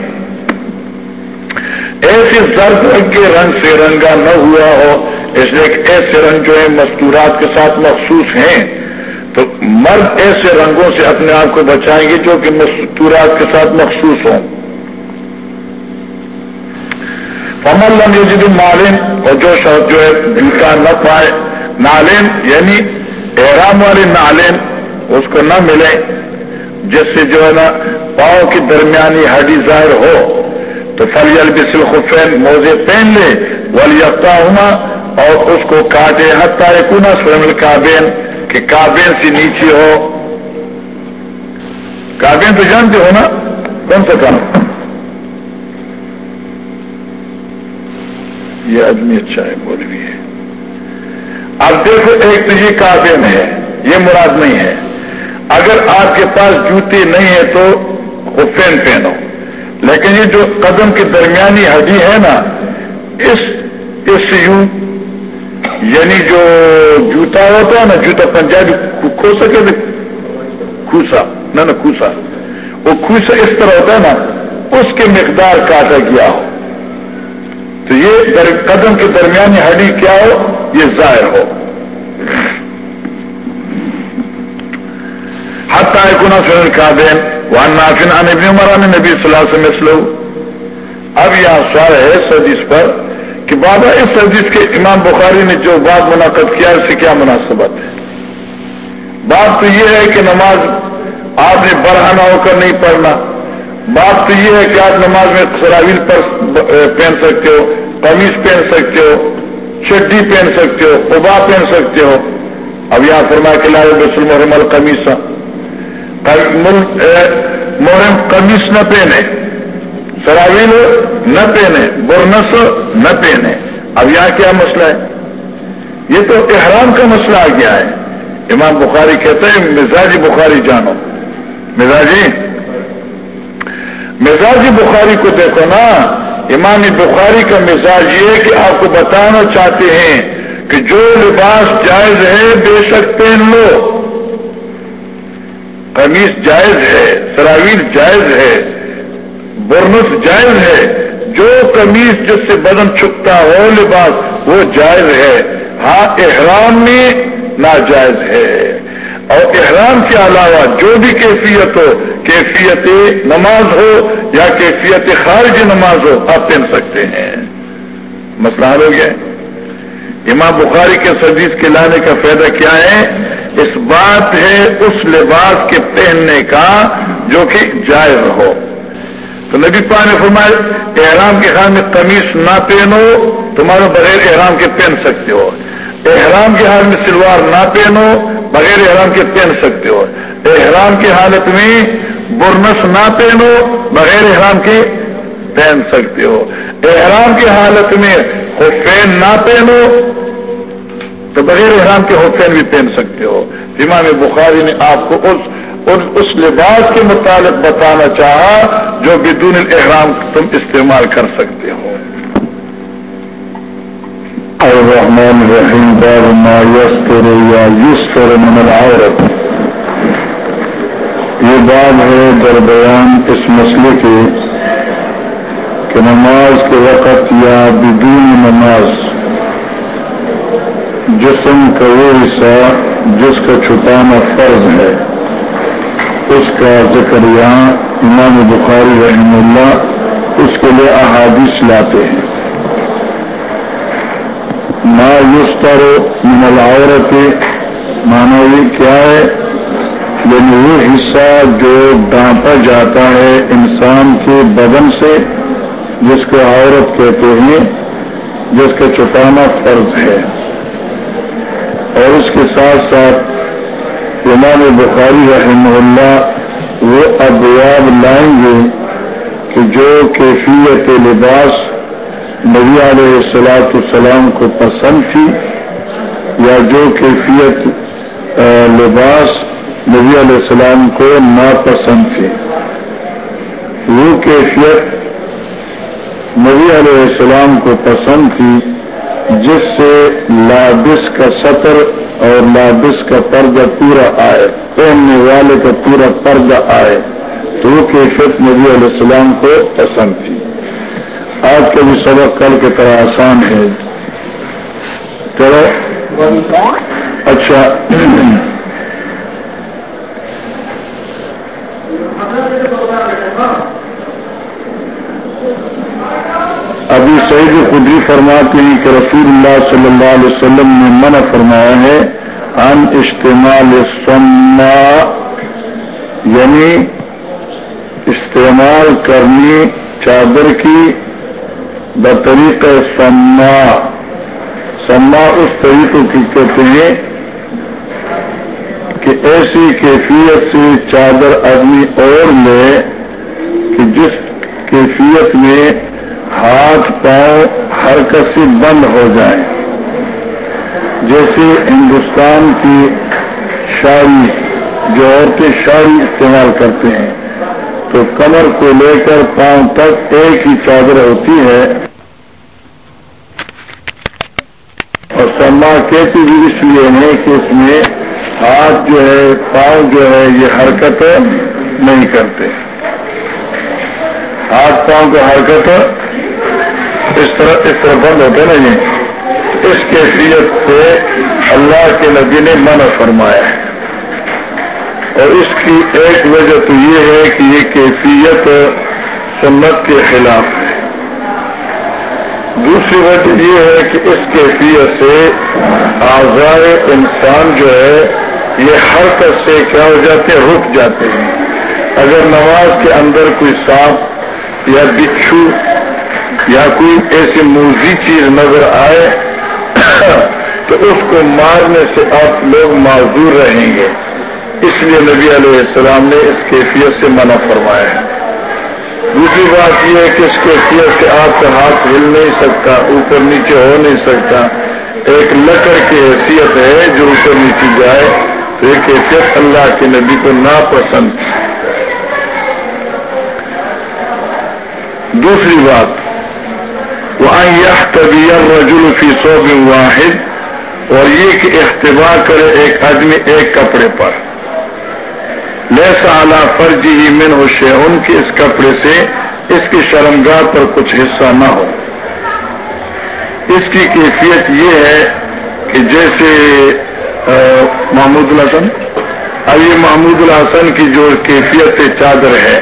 Speaker 1: ایسے زرد رنگ کے رنگ سے رنگا نہ ہوا ہو، اس لیے کہ ایسے رنگ جو ہے مستورات کے ساتھ مخصوص ہیں۔ تو مرد ایسے رنگوں سے اپنے آپ کو بچائیں گے جو کہ مستورات کے ساتھ مخصوص ہوں۔ فمل لم یجد مالین اور جو شخص جو ہے جوتا نہ پائے۔ نالین یعنی احرام والے نالین اس کو نہ ملے جس سے جو ہے نا پاؤں کی درمیانی ہڈی ظاہر ہو۔ تو فلی البسل خفین موزے پہن لے ولی ہونا اور اس کو کاٹے حتہ کنا سرمل کابین کہ کابین سے نیچے ہو۔ کابین تو جانتے ہو نا؟ کون سا کام؟ یہ آدمی اچھا ہے، مولوی ہے۔ اب دیکھو، ایک تو یہ کابین ہے، یہ مراد نہیں ہے۔ اگر آپ کے پاس جوتے نہیں ہیں تو حفین پہنو۔ لیکن یہ جو قدم کی درمیانی ہڈی ہے نا، اس اس یوں یعنی جو جوتا ہوتا ہے نا، جوتا پنجابی کھو سکے کھوسا، نہ نا کھوسا۔ وہ کھوسا اس طرح ہوتا ہے نا، اس کے مقدار کاٹا گیا ہو۔ تو یہ قدم کی درمیانی ہڈی کیا ہو؟ یہ ظاہر ہو۔ گنا فن کا دین۔ وان نافن آنے بھی عمر آنے نبی صلی اللہ سے مسلو اب یہاں سوال ہے اس حدیث پر کہ بابا اس حدیث کے امام بخاری نے جو بات منعقد کیا اس سے کیا مناسبت ہے؟ بات تو یہ ہے کہ نماز آپ نے برہانہ ہو کر نہیں پڑھنا۔ بات تو یہ ہے کہ آپ نماز میں سراویل پر پہن سکتے ہو قمیض پہن سکتے ہو، چڈی پہن سکتے ہو، قبا پہن سکتے ہو۔ اب یہاں فرما کے لائے بس المحرم قمیص محرم قمیص نہ پہنے سراویل نہ پہنے برنس نہ پہنے۔ اب یہاں کیا مسئلہ ہے؟ یہ تو احرام کا مسئلہ آ گیا ہے۔ امام بخاری کہتے ہیں، مزاجی بخاری جانو۔ مزاجی؟ مزاجی بخاری کو دیکھو نا، امام بخاری کا مزاج یہ کہ آپ کو بتانا چاہتے ہیں کہ جو لباس جائز ہے، بے شک پہن لو۔ قمیص جائز ہے، سراویل جائز ہے، برنس جائز ہے، جو قمیص جس سے بدن چھپتا ہو، لباس وہ جائز ہے۔ ہاں احرام میں ناجائز ہے۔ اور احرام کے علاوہ جو بھی کیفیت ہو، کیفیت نماز ہو یا کیفیت خارج نماز ہو، آپ پہن سکتے ہیں۔ مسئلہ حل ہو گیا۔ امام بخاری کے سردیز کے لانے کا فائدہ کیا ہے؟ اس بات ہے اس لباس کے پہننے کا جو کہ جائز ہو۔ تو نبی پا نے فرمایا، احرام کے حال میں قمیص نہ پہنو تمہارا بغیر احرام کے پہن سکتے ہو۔ احرام کے حال میں سلوار نہ پہنو، بغیر احرام کے پہن سکتے ہو۔ احرام کی حالت میں برنس نہ پہنو، بغیر احرام کے پہن سکتے ہو۔ احرام کی حالت میں حفین نہ پہنو تو بغیر احرام کے حسین بھی پہن سکتے ہو۔ امام بخاری نے آپ کو اس اس لباس کے متعلق بتانا چاہا جو بدون احرام تم استعمال کر سکتے ہو۔ الرحمن الرحیم، باب ما یستر یا یستر من العورت۔ یہ باب ہے در بیان اس مسئلے کے کہ نماز کے وقت یا بدون نماز۔ جسم کا وہ حصہ جس کا چھپانا فرض ہے۔ اس کا ذکر یہاں امام بخاری رحم اللہ اس کے لیے احادیث لاتے ہیں۔ ما یستر من العورت مانا یہ کیا ہے؟ یعنی وہ حصہ جو ڈانپا جاتا ہے انسان کے بدن سے، جس کو عورت کہتے ہیں، جس کا چھپانا فرض ہے۔ اور اس کے ساتھ ساتھ امام بخاری رحمہ اللہ وہ ابواب لائیں گے کہ جو کیفیت لباس نبی علیہ السلاط السلام کو پسند تھی یا جو کیفیت لباس نبی علیہ السلام کو ناپسند تھی۔ وہ کیفیت نبی علیہ السلام کو پسند تھی جس سے لابس کا سطر اور لابس کا پردہ پورا آئے پہننے والے کا پورا پردہ آئے تو وہ کیفیت نبی علیہ السلام کو پسند تھی۔ آج کا بھی سبق کل کی طرح آسان ہے۔ چلو اچھا۔ فرماتے ہیں کہ رسول اللہ صلی اللہ علیہ وسلم نے منع فرمایا ہے، ان استعمال سما یعنی استعمال کرنی چادر کی بطریق سما سما اس طریقوں کی کہتے ہیں کہ ایسی کیفیت سے چادر آدمی اور لے، کہ جس کیفیت میں ہاتھ پاؤں حرکت سے بند ہو جائے۔ جیسے ہندوستان کی شاعری جو عورتیں شاعری استعمال کرتے ہیں، تو کمر کو لے کر پاؤں تک ایک ہی چادر ہوتی ہے۔ اور سما کہتی بھی اس لیے ہے کہ اس میں ہاتھ جو ہے، پاؤں جو ہے، یہ حرکت نہیں کرتے۔ ہاتھ پاؤں کا حرکت اس طرح اس طرح بند ہوتے نا یہ اس کیفیت سے اللہ کے نبی نے منع فرمایا ہے۔ اور اس کی ایک وجہ تو یہ ہے کہ یہ کیفیت سنت کے خلاف ہے۔ دوسری وجہ یہ ہے کہ اس کیفیت سے آزائے انسان جو ہے، یہ حرکت سے کیا ہو جاتے ہیں؟ رک جاتے ہیں۔ اگر نماز کے اندر کوئی سانپ یا بچھو یا کوئی ایسی موزی چیز نظر آئے تو اس کو مارنے سے آپ لوگ معذور رہیں گے۔ اس لیے نبی علیہ السلام نے اس کیفیت سے منع فرمایا ہے۔ دوسری بات یہ ہے کہ اس کیفیت سے آپ کا ہاتھ ہل نہیں سکتا، اوپر نیچے ہو نہیں سکتا۔ ایک لکڑ کی حیثیت ہے، جو اوپر نیچے جائے تو یہ کیفیت اللہ کے نبی کو ناپسند۔ دوسری بات وہاں یہ طبیعت رجول فی صوب واحد اور یہ کہ اختبا کرے ایک آدمی ایک کپڑے پر۔ لیسا اعلیٰ فرجی ہی من ہو ان کی اس کپڑے سے اس کی شرمگاہ پر کچھ حصہ نہ ہو۔ اس کی کیفیت یہ ہے کہ جیسے محمود الحسن۔ اب یہ محمود الحسن کی جو کیفیت چادر ہے،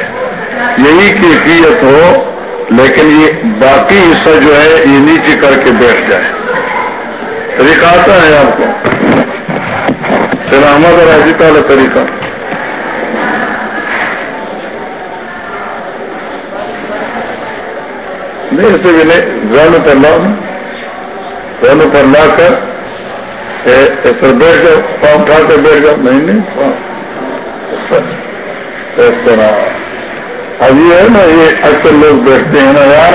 Speaker 1: یہی کیفیت ہو لیکن یہ باقی حصہ جو ہے، یہ نیچے کر کے بیٹھ جائے۔ طریقہ آتا ہے آپ کو۔ احمد اور حجیت والا طریقہ۔ نہیں اسے بھی نہیں۔ زیادہ پر لاؤ زیادہ پر لا کر ایسا بیٹھ جاؤ، پاؤں اٹھا کر بیٹھ جاؤ۔ نہیں نہیں اس طرح اب یہ ہے نا، یہ اکثر لوگ بیٹھتے ہیں نا، یار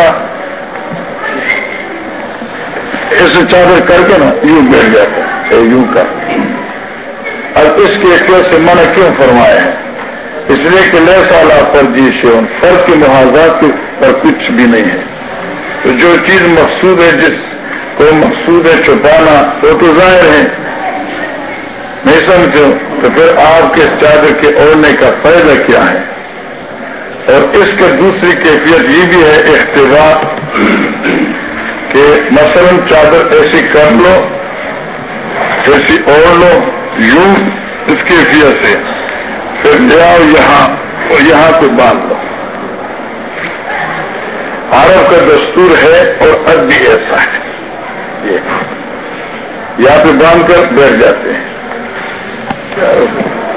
Speaker 1: ایسے چادر کر کے نا، یوں بیٹھ جاتے ہیں یوں کا اب اس کے سے منع کیوں فرمایا ہے اس لیے کہ لے سالہ پر جی شیون فرق کے محاذات پر کچھ بھی نہیں ہے۔ تو جو چیز مقصود ہے، جس کو مقصود ہے چھپانا، وہ تو ظاہر ہے۔ نہیں سمجھو تو پھر آپ کے چادر کے اوڑھنے کا فائدہ کیا ہے؟ اور اس کا دوسری کیفیت یہ بھی ہے اختبار کہ مثلا چادر ایسی کر لو ایسی اوڑھ لو یوں اس کیفیت سے، پھر لے آؤ یہاں اور یہاں کو باندھ لو۔ عرب کا دستور ہے اور اب بھی ایسا ہے۔ یہاں پہ باندھ کر بیٹھ جاتے ہیں۔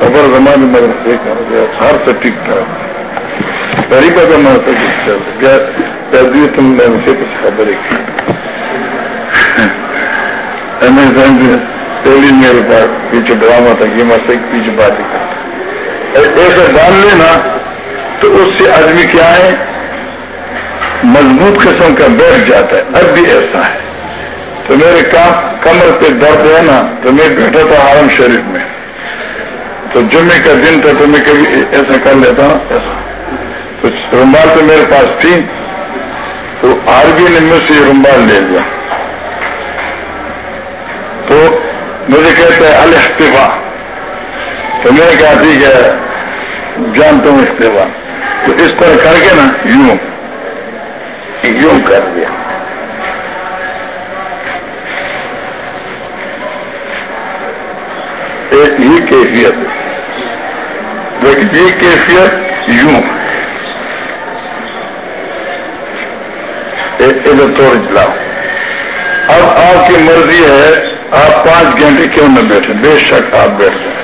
Speaker 1: خبر زمانے میں ہر سے ٹھیک ٹھاک طریقہ کا میں تم نے ان سے کچھ خبر کی۔ امیزون پہلی جی، میرے پاس پیچھے ڈرامہ تھا یہ میں سے پیچھے بات ایسا باندھ لینا تو اس سے آدمی کیا ہے؟ مضبوط قسم کا بیٹھ جاتا ہے۔ اب بھی ایسا ہے۔ تو میرے کام کمر پہ درد ہے نا، تو میں بیٹھا تھا آرم شریف میں۔ تو جمعے کا دن تھا، تو میں کبھی ایسا کر لیتا ہوں، ایسا تو رومبال تو میرے پاس تھی، تو آربی نے مجھ سے رومبال لے لیا۔ تو مجھے کہتا ہے الحتفا تو میں نے کہا، ٹھیک ہے، جانتا ہوں استفا تو اس طرح کر کے نا، یوں یوں کر دیا۔ ایک ہی کیفیت۔ لیکن یہ کیفیت یوں۔ ادھر توڑ جلاؤ اب آپ کی مرضی ہے، آپ پانچ گھنٹے کیوں نہ بیٹھے بے شک آپ بیٹھ جائیں۔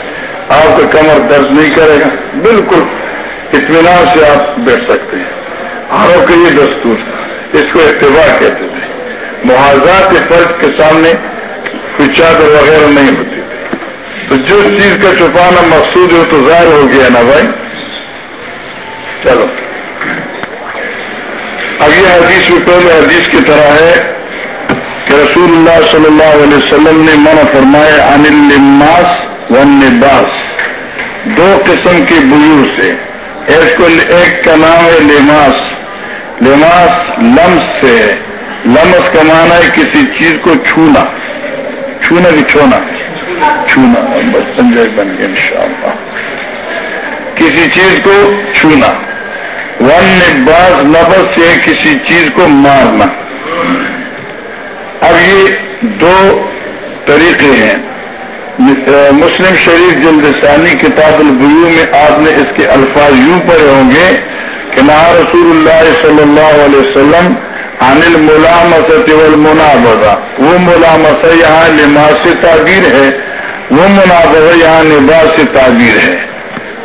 Speaker 1: آپ کا کمر درد نہیں کرے گا۔ بالکل، اطمینان سے آپ بیٹھ سکتے ہیں۔ ہاروں کے یہ دستور اس کو اتباع کہتے تھے۔ محاذات فرق کے سامنے کوئی چادر وغیرہ نہیں ہوتی تو جس چیز کا چھپانا مقصود ہے تو ظاہر ہو گیا نا بھائی۔ چلو۔ اب یہ حدیث بھی پہلے حدیث کی طرح ہے کہ رسول اللہ صلی اللہ علیہ وسلم نے منع فرمائے انل لماس و نباس دو قسم کے بجور سے۔ ایک کو ایک کا نام ہے لماس۔ لماس لمس سے ہے۔ لمس کا معنی ہے کسی چیز کو چھونا۔ چھونا بھی چھونا۔ چھونا۔ بس سنجے بن گیا ان شاء اللہ کسی چیز کو چھونا۔ ون نے بعض لفظ سے کسی چیز کو مارنا۔ اب یہ دو طریقے ہیں۔ مسلم شریف جلدسانی کتاب البیو میں آپ نے اس کے الفاظ یوں پڑے ہوں گے کہ نہ رسول اللہ صلی اللہ علیہ وسلم انل ملامت والمنابضہ۔ وہ ملامت یہاں لماس سے تعبیر ہے، وہ منابضہ یہاں لباس سے تعبیر ہے۔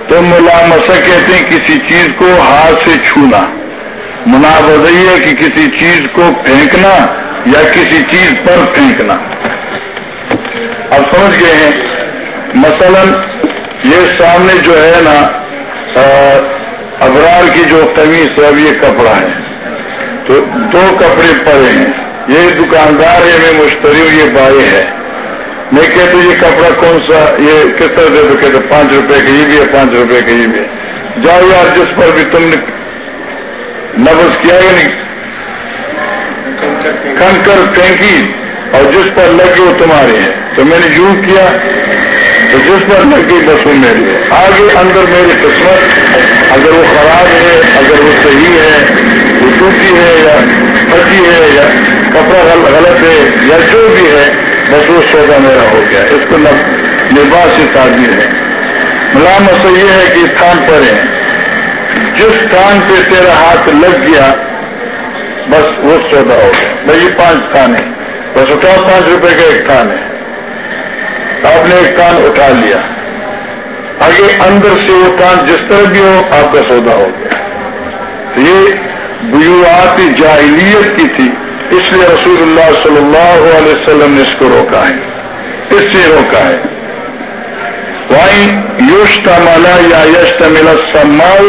Speaker 1: تو ملامسا کہتے ہیں کسی چیز کو ہاتھ سے چھونا۔ منابضہ یہ ہے کہ کسی چیز کو پھینکنا یا کسی چیز پر پھینکنا۔ اب سمجھ گئے ہیں؟ مثلا یہ سامنے جو ہے نا ابرار کی جو قمیص ہے، اب یہ کپڑا ہے۔ تو دو کپڑے پڑے ہیں۔ یہ دکاندار ہے میں مشتری ہوں یہ بائی ہے۔ میں کہتے یہ کپڑا کون سا، یہ کس طرح دے تو کہتے پانچ روپے کا، یہ بھی ہے، پانچ روپے کا، یہ بھی ہے۔ جاؤ یار، جس پر بھی تم نے نبز کیا یا نہیں؟ کنکر ٹینکی، اور جس پر لگے وہ تمہارے ہیں۔ تو میں نے یوں کیا، تو جس پر لگ گئی بس وہ میری ہے آگے اندر میری قسمت، اگر وہ خراب ہے، اگر وہ صحیح ہے، وہ ٹوٹی ہے یا پھٹی ہے یا کپڑا غلط ہے یا جو بھی ہے بس وہ سودا میرا ہو گیا اس کو لباس سے تعبیر ہے۔ ملامت سے یہ ہے کہ استھان پر ہے جس تھان پہ تیرا ہاتھ لگ گیا، بس وہ سودا ہو گیا۔ بھائی، یہ پانچ تھان ہے بس اٹھاؤ، پانچ روپے کا ایک تھان ہے۔ آپ نے ایک کان اٹھا لیا۔ آگے اندر سے وہ کان جس طرح بھی ہو، آپ کا سودا ہو گیا۔ یہ بیوات جاہلیت کی تھی۔ اس لیے رسول اللہ صلی اللہ علیہ وسلم نے اس کو روکا ہے، اس سے روکا ہے۔ وہیں یوشتا مالا یا یشت ملا سمال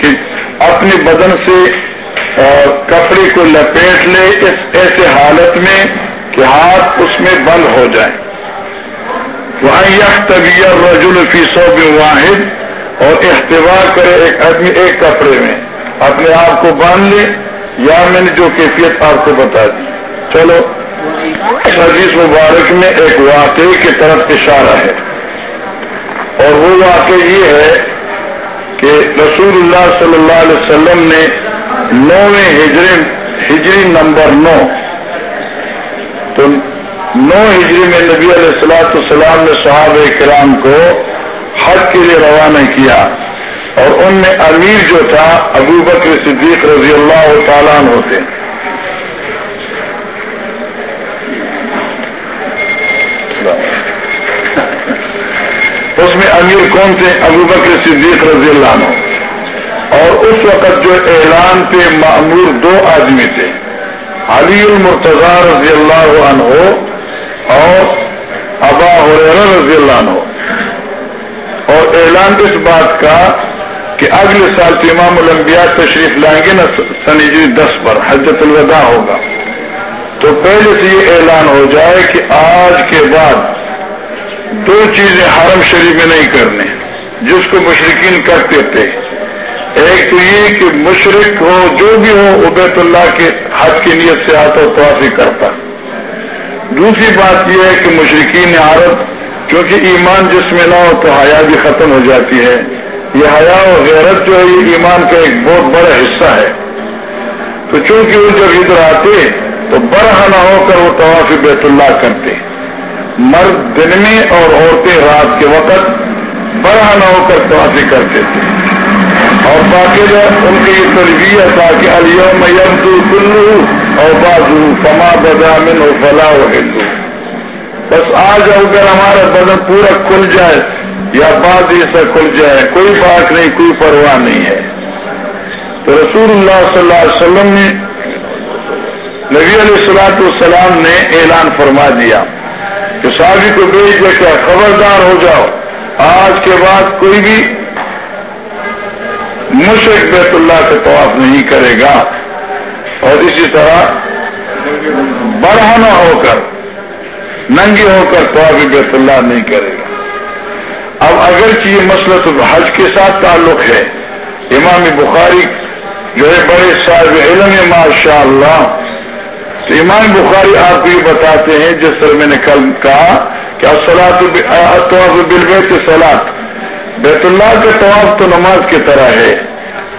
Speaker 1: کہ اپنے بدن سے کپڑے کو لپیٹ لے اس ایسے حالت میں کہ ہاتھ اس میں بند ہو جائے۔ وہاں یہ طبیعت رجول فیصو واحد، اور اختبار کرے ایک آدمی ایک کپڑے میں، اپنے آپ کو باندھ لے۔ یا میں نے جو کیفیت آپ کو بتا دی۔ چلو، حدیث مبارک میں ایک واقعے کی طرف اشارہ ہے۔ اور وہ واقع یہ ہے کہ رسول اللہ صلی اللہ علیہ وسلم نے نویں ہجری ہجری نمبر نو۔ تو نو ہجری میں نبی علیہ السلاۃ السلام نے صحابہ کرام کو حج کے لیے روانہ کیا۔ اور ان میں امیر جو تھا، ابو بکر صدیق رضی اللہ تعالیٰ ہوتے اس میں امیر کون تھے؟ ابو بکر صدیق رضی اللہ عنہ۔ اور اس وقت جو اعلان پہ معمور دو آدمی تھے، علی المرتضی رضی اللہ عنہ اور ابا رضی اللہ عنہ۔ اور اعلان اس بات کا کہ اگلے سال تو امام الانبیاء تشریف لائیں گے نا سنیجی دس پر حجت الوداع ہوگا۔ تو پہلے سے یہ اعلان ہو جائے کہ آج کے بعد دو چیزیں حرم شریف میں نہیں کرنے جس کو مشرقین کرتے تھے۔ ایک تو یہ کہ مشرق ہو، جو بھی ہو عبید اللہ کے حج کی نیت سے آتا تو آفی کرتا۔ دوسری بات یہ ہے کہ مشرقین عرب کیونکہ ایمان جس میں نہ ہو تو حیا بھی ختم ہو جاتی ہے۔ یہ حیا و غیرت جو ہے ایمان کا ایک بہت بڑا حصہ ہے۔ تو چونکہ وہ جب ادھر آتے، تو برہ نہ ہو کر وہ طواف بیت اللہ کرتے۔ مرد دن میں اور عورتیں رات کے وقت برہ نہ ہو کر توافی کرتے تھے اور باقی ان کی یہ تربیت تھا کہ الم یمدو کلو اور بازو فما بدامن و فلاح و بس آ اگر ہمارا بدن پورا کھل جائے یا بات ایسا کھل جائے، کوئی بات نہیں، کوئی پرواہ نہیں ہے۔ تو رسول اللہ صلی اللہ علیہ وسلم نے نبی علیہ السلاط والسلام نے اعلان فرما دیا کہ شادی کو بھیج دے کر خبردار ہو جاؤ۔ آج کے بعد کوئی بھی مشرق بیت اللہ سے طواف نہیں کرے گا۔ اور اسی طرح برہنہ ہو کر، ننگی ہو کر طواف بیت اللہ نہیں کرے۔ گا اب اگر یہ مسئلہ تو حج کے ساتھ تعلق ہے، امام بخاری جو ہے بڑے صاحب علم ماشاء اللہ تو امام بخاری آپ کو یہ بتاتے ہیں، جس طرح میں نے کل کہا کہ بالبیت سلاد بیت اللہ کے طواف تو نماز کی طرح ہے۔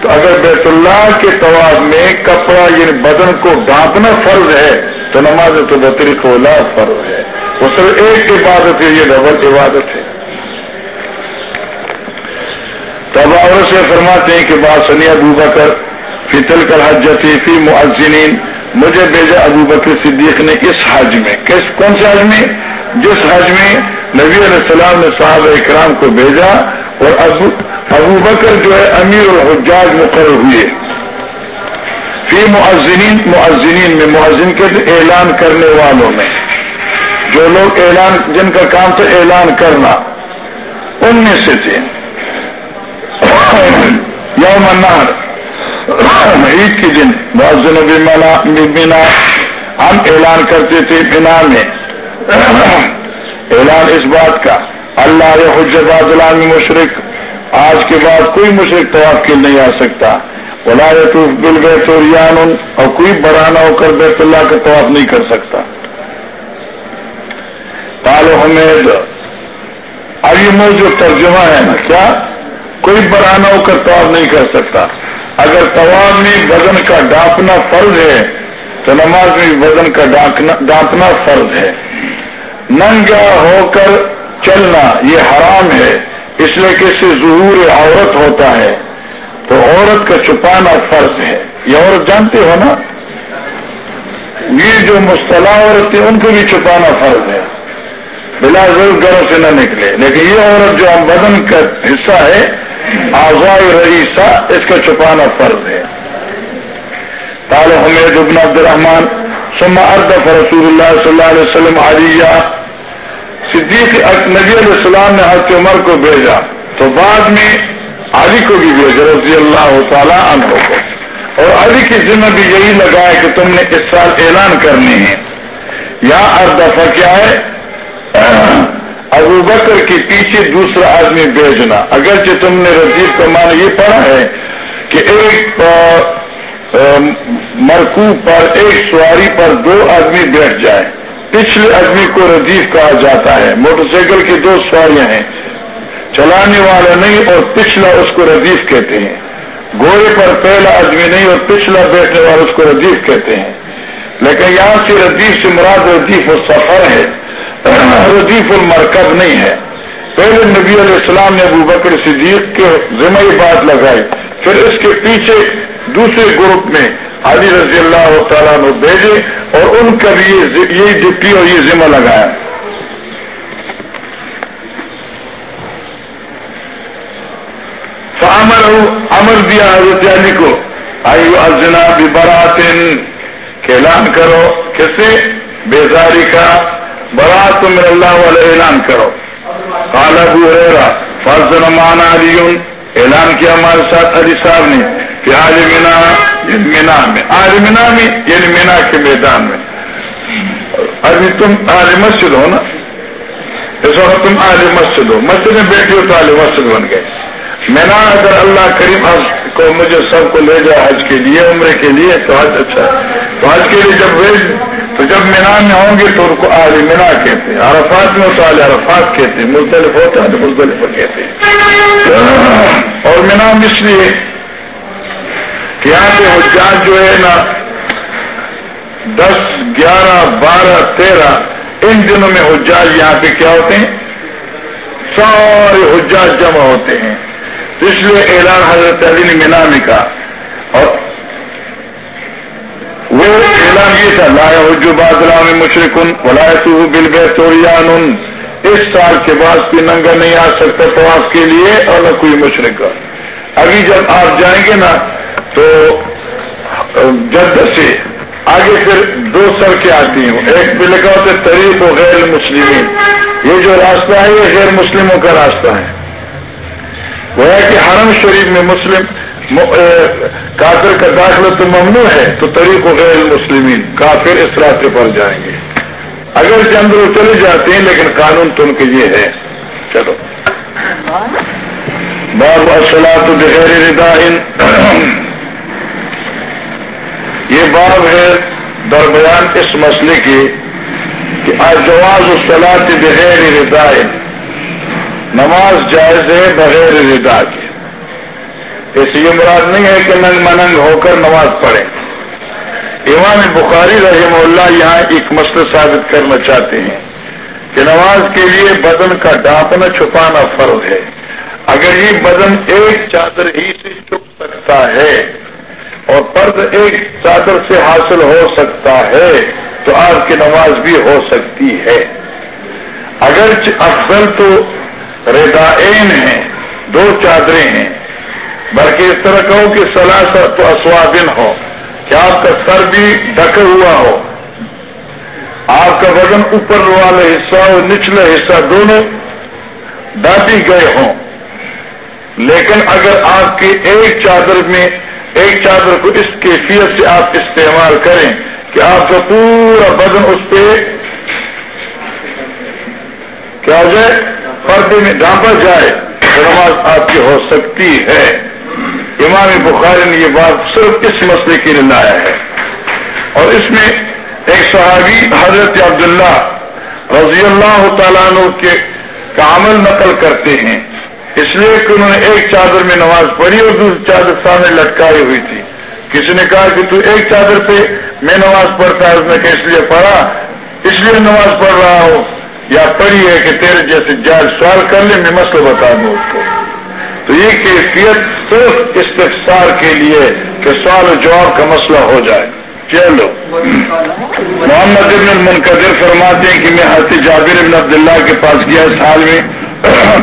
Speaker 1: تو اگر بیت اللہ کے طواف میں کپڑا یعنی بدن کو ڈانپنا فرض ہے، تو نماز تو بطری کو فرض ہے۔ وہ صرف ایک عبادت ہے، یہ ڈبل عبادت ہے۔ تب اور سے فرماتے ہیں کہ بات سنی ابو بکر فیتل کر حجتی فی معذنین مجھے بھیجا ابو بکر صدیق نے اس حج میں۔ کس کون سے حج میں؟ جس حج میں نبی علیہ السلام نے صاحب اکرام کو بھیجا اور ابو ابو بکر جو ہے امیر الحجاج مقرر ہوئے۔ فی معذنین معذنین میں معذن کے اعلان کرنے والوں میں۔ جو لوگ اعلان جن کا کام تھا اعلان کرنا۔ ان میں سے تھے۔ یوم النار عید کے دن معذن بینا ہم اعلان کرتے تھے بنا میں. اعلان اس بات کا، اللہ حجت علامی مشرق آج کے بعد کوئی مشرق طواف کے نہیں آ سکتا. ولایت بل بیت اور کوئی بڑھانا ہو کر بیت اللہ کا طواف نہیں کر سکتا. تالو حمید، اب یہ موجود ترجمہ ہے نا، کیا؟ کوئی بڑھانا ہو کر طواف نہیں کر سکتا۔ اگر طواف میں بدن کا ڈانپنا فرض ہے، تو نماز میں بدن کا ڈانپنا فرض ہے۔ ننگا ہو کر چلنا یہ حرام ہے، اس لیے کہ اس سے ظہور عورت ہوتا ہے۔ تو عورت کا چھپانا فرض ہے۔ یہ عورت جانتے ہو نا؟ یہ جو مصطلح عورت تھی ان کو بھی چھپانا فرض ہے۔ بلا ضرور گھروں سے نہ نکلے۔ لیکن یہ عورت جو بدن کا حصہ ہے آزائے رئیسا اس کا چھپانا فرض ہے۔ تال حمید ابن عبد الرحمان سما اردف رسول اللہ صلی اللہ علیہ وسلم علیہ، صدیق نبی علیہ السلام نے حضرت عمر کو بھیجا۔ تو بعد میں علی کو بھی بھیجا، رضی اللہ تعالیٰ عنہ کو۔ اور علی کی ذمہ بھی یہی لگا ہے کہ تم نے اس سال اعلان کرنے ہیں یا دفعہ کیا ہے؟ ابو بکر کے پیچھے دوسرا آدمی بھیجنا۔ اگرچہ تم نے رضیف کا مان یہ پڑھا ہے کہ ایک مرکو پر، ایک سواری پر دو آدمی بیٹھ جائے پچھلے آدمی کو ردیف کہا جاتا ہے۔ موٹر سائیکل کی دو سواریاں ہیں۔ چلانے والا نہیں اور پچھلا اس کو ردیف کہتے ہیں۔ گھوڑے پر پہلا آدمی نہیں اور پچھلا بیٹھنے والا اس کو ردیف کہتے ہیں۔ لیکن یہاں سے ردیف سے مراد ردیف و سفر ہے۔ ردیف المرکب نہیں ہے۔ پہلے نبی علیہ السلام نے ابو بکر صدیق کے ذمہ بات لگائی، پھر اس کے پیچھے دوسرے گروپ میں علی رضی اللہ تعالیٰ نے بھیجے اور ان کا بھی یہی ڈپٹی اور یہ ذمہ لگایا۔ امر امر دیا حضرت علی کو آئیو ارجنا بھی براتن اعلان کرو کیسے بیزاری کا برات من اللہ والے اعلان کرو۔ کالا بو فرض مانا علی اعلان کیا ہمارے ساتھ علی صاحب نے کہ عالمنا یعنی مینا میں۔ عالمنا میں یعنی مینا کے میدان میں۔ ابھی تم آج مسجد ہو نا؟ اس وقت تم آج مسجد ہو۔ مسجد میں بیٹھی ہو تو آج مسجد بن گئے۔ مینا، اگر اللہ کریم کو مجھے سب کو لے جائے حج کے لیے، عمرے کے لیے، تو حج اچھا۔ تو حج کے لیے جب تو جب مینا میں ہوں گے تو ان کو آج مینا کہتے ہیں۔ عرفات میں ہوتا آج عرفات کہتے ہیں۔ مختلف ہوتا ہے تو مختلف کہتے ہیں۔ اور مینا اس لیے کہ یہاں پہ حجاج جو ہے نا، دس، گیارہ، بارہ، تیرہ، ان دنوں میں حجاج یہاں پہ کیا ہوتے ہیں؟ سارے حجاج جمع ہوتے ہیں۔ اس لیے اعلان حضرت علی نے مینا میں کہا۔ اور وہ اعلان یہ تھا لایا حجو بادلہ میں مشرقن ولایت بل بیتوریان اس سال کے بعد کوئی ننگا نہیں آ سکتا تو کے لیے اور نہ کوئی مشرق ابھی جب آپ جائیں گے نا، تو جد سے آگے پھر دو سر کے آتی ہوں۔ ایک پہ لکھا ہوتا ہے، طریق و غیر مسلم یہ جو راستہ ہے، یہ غیر مسلموں کا راستہ ہے۔ وہ ہے کہ حرم شریف میں مسلم کافر کا داخلہ تو ممنوع ہے، تو طریق و غیر مسلمین کافر اس راستے پر جائیں گے۔ اگر چند وہ چلے جاتے ہیں، لیکن قانون تو ان کے یہ ہے۔ چلو۔ باب اصلاح بغیر ردا یہ باب ہے درمیان اس مسئلے کی کہ جواز الصلاط بغیر ردا نماز جائز ہے بغیر ردا کے۔ اس یہ مراد نہیں ہے کہ ننگ مننگ ہو کر نماز پڑھے امام بخاری رحم اللہ یہاں ایک مسئلہ ثابت کرنا چاہتے ہیں کہ نماز کے لیے بدن کا ڈانپنا چھپانا فرض ہے۔ اگر یہ بدن ایک چادر ہی سے چھپ سکتا ہے اور فرض ایک چادر سے حاصل ہو سکتا ہے تو آپ کی نماز بھی ہو سکتی ہے۔ اگر افضل تو ریدائین ہیں، دو چادریں ہیں بلکہ اس طرح کہو کہ سلاسر تو اسوادن ہو کہ آپ کا سر بھی ڈھکا ہوا ہو۔ آپ کا وزن اوپر والا حصہ اور نچلا حصہ دونوں ڈانٹی گئے ہوں۔ لیکن اگر آپ کی ایک چادر میں، ایک چادر کو اس کیفیت سے آپ استعمال کریں کہ آپ کا پورا بدن اس پہ کیا ہو جائے؟ پردے میں ڈانپا جائے نماز آپ کی ہو سکتی ہے۔ امام بخاری نے یہ بات صرف اس مسئلے کے لیے لایا ہے۔ اور اس میں ایک صحابی حضرت عبداللہ رضی اللہ تعالیٰ عنہ کے کا عمل نقل کرتے ہیں۔ اس لیے کہ انہوں نے ایک چادر میں نماز پڑھی اور دوسری چادر سامنے لٹکائی ہوئی تھی۔ کسی نے کہا کہ تو ایک چادر پہ میں نماز پڑھتا ہے اس نے کہ اس لیے پڑھا۔ اس لیے نماز پڑھ رہا ہوں۔ یا پڑھی ہے کہ تیرے جیسے جائز سوال کر لے، میں مسئلہ بتا دوں اس کو۔ تو یہ کیفیت صرف استفسار کے لیے کہ سوال و جواب کا مسئلہ ہو جائے۔ چلو۔ محمد ابن المنقدر فرماتے ہیں کہ میں حضرت جابر ابن عبداللہ کے پاس گیا اس حال میں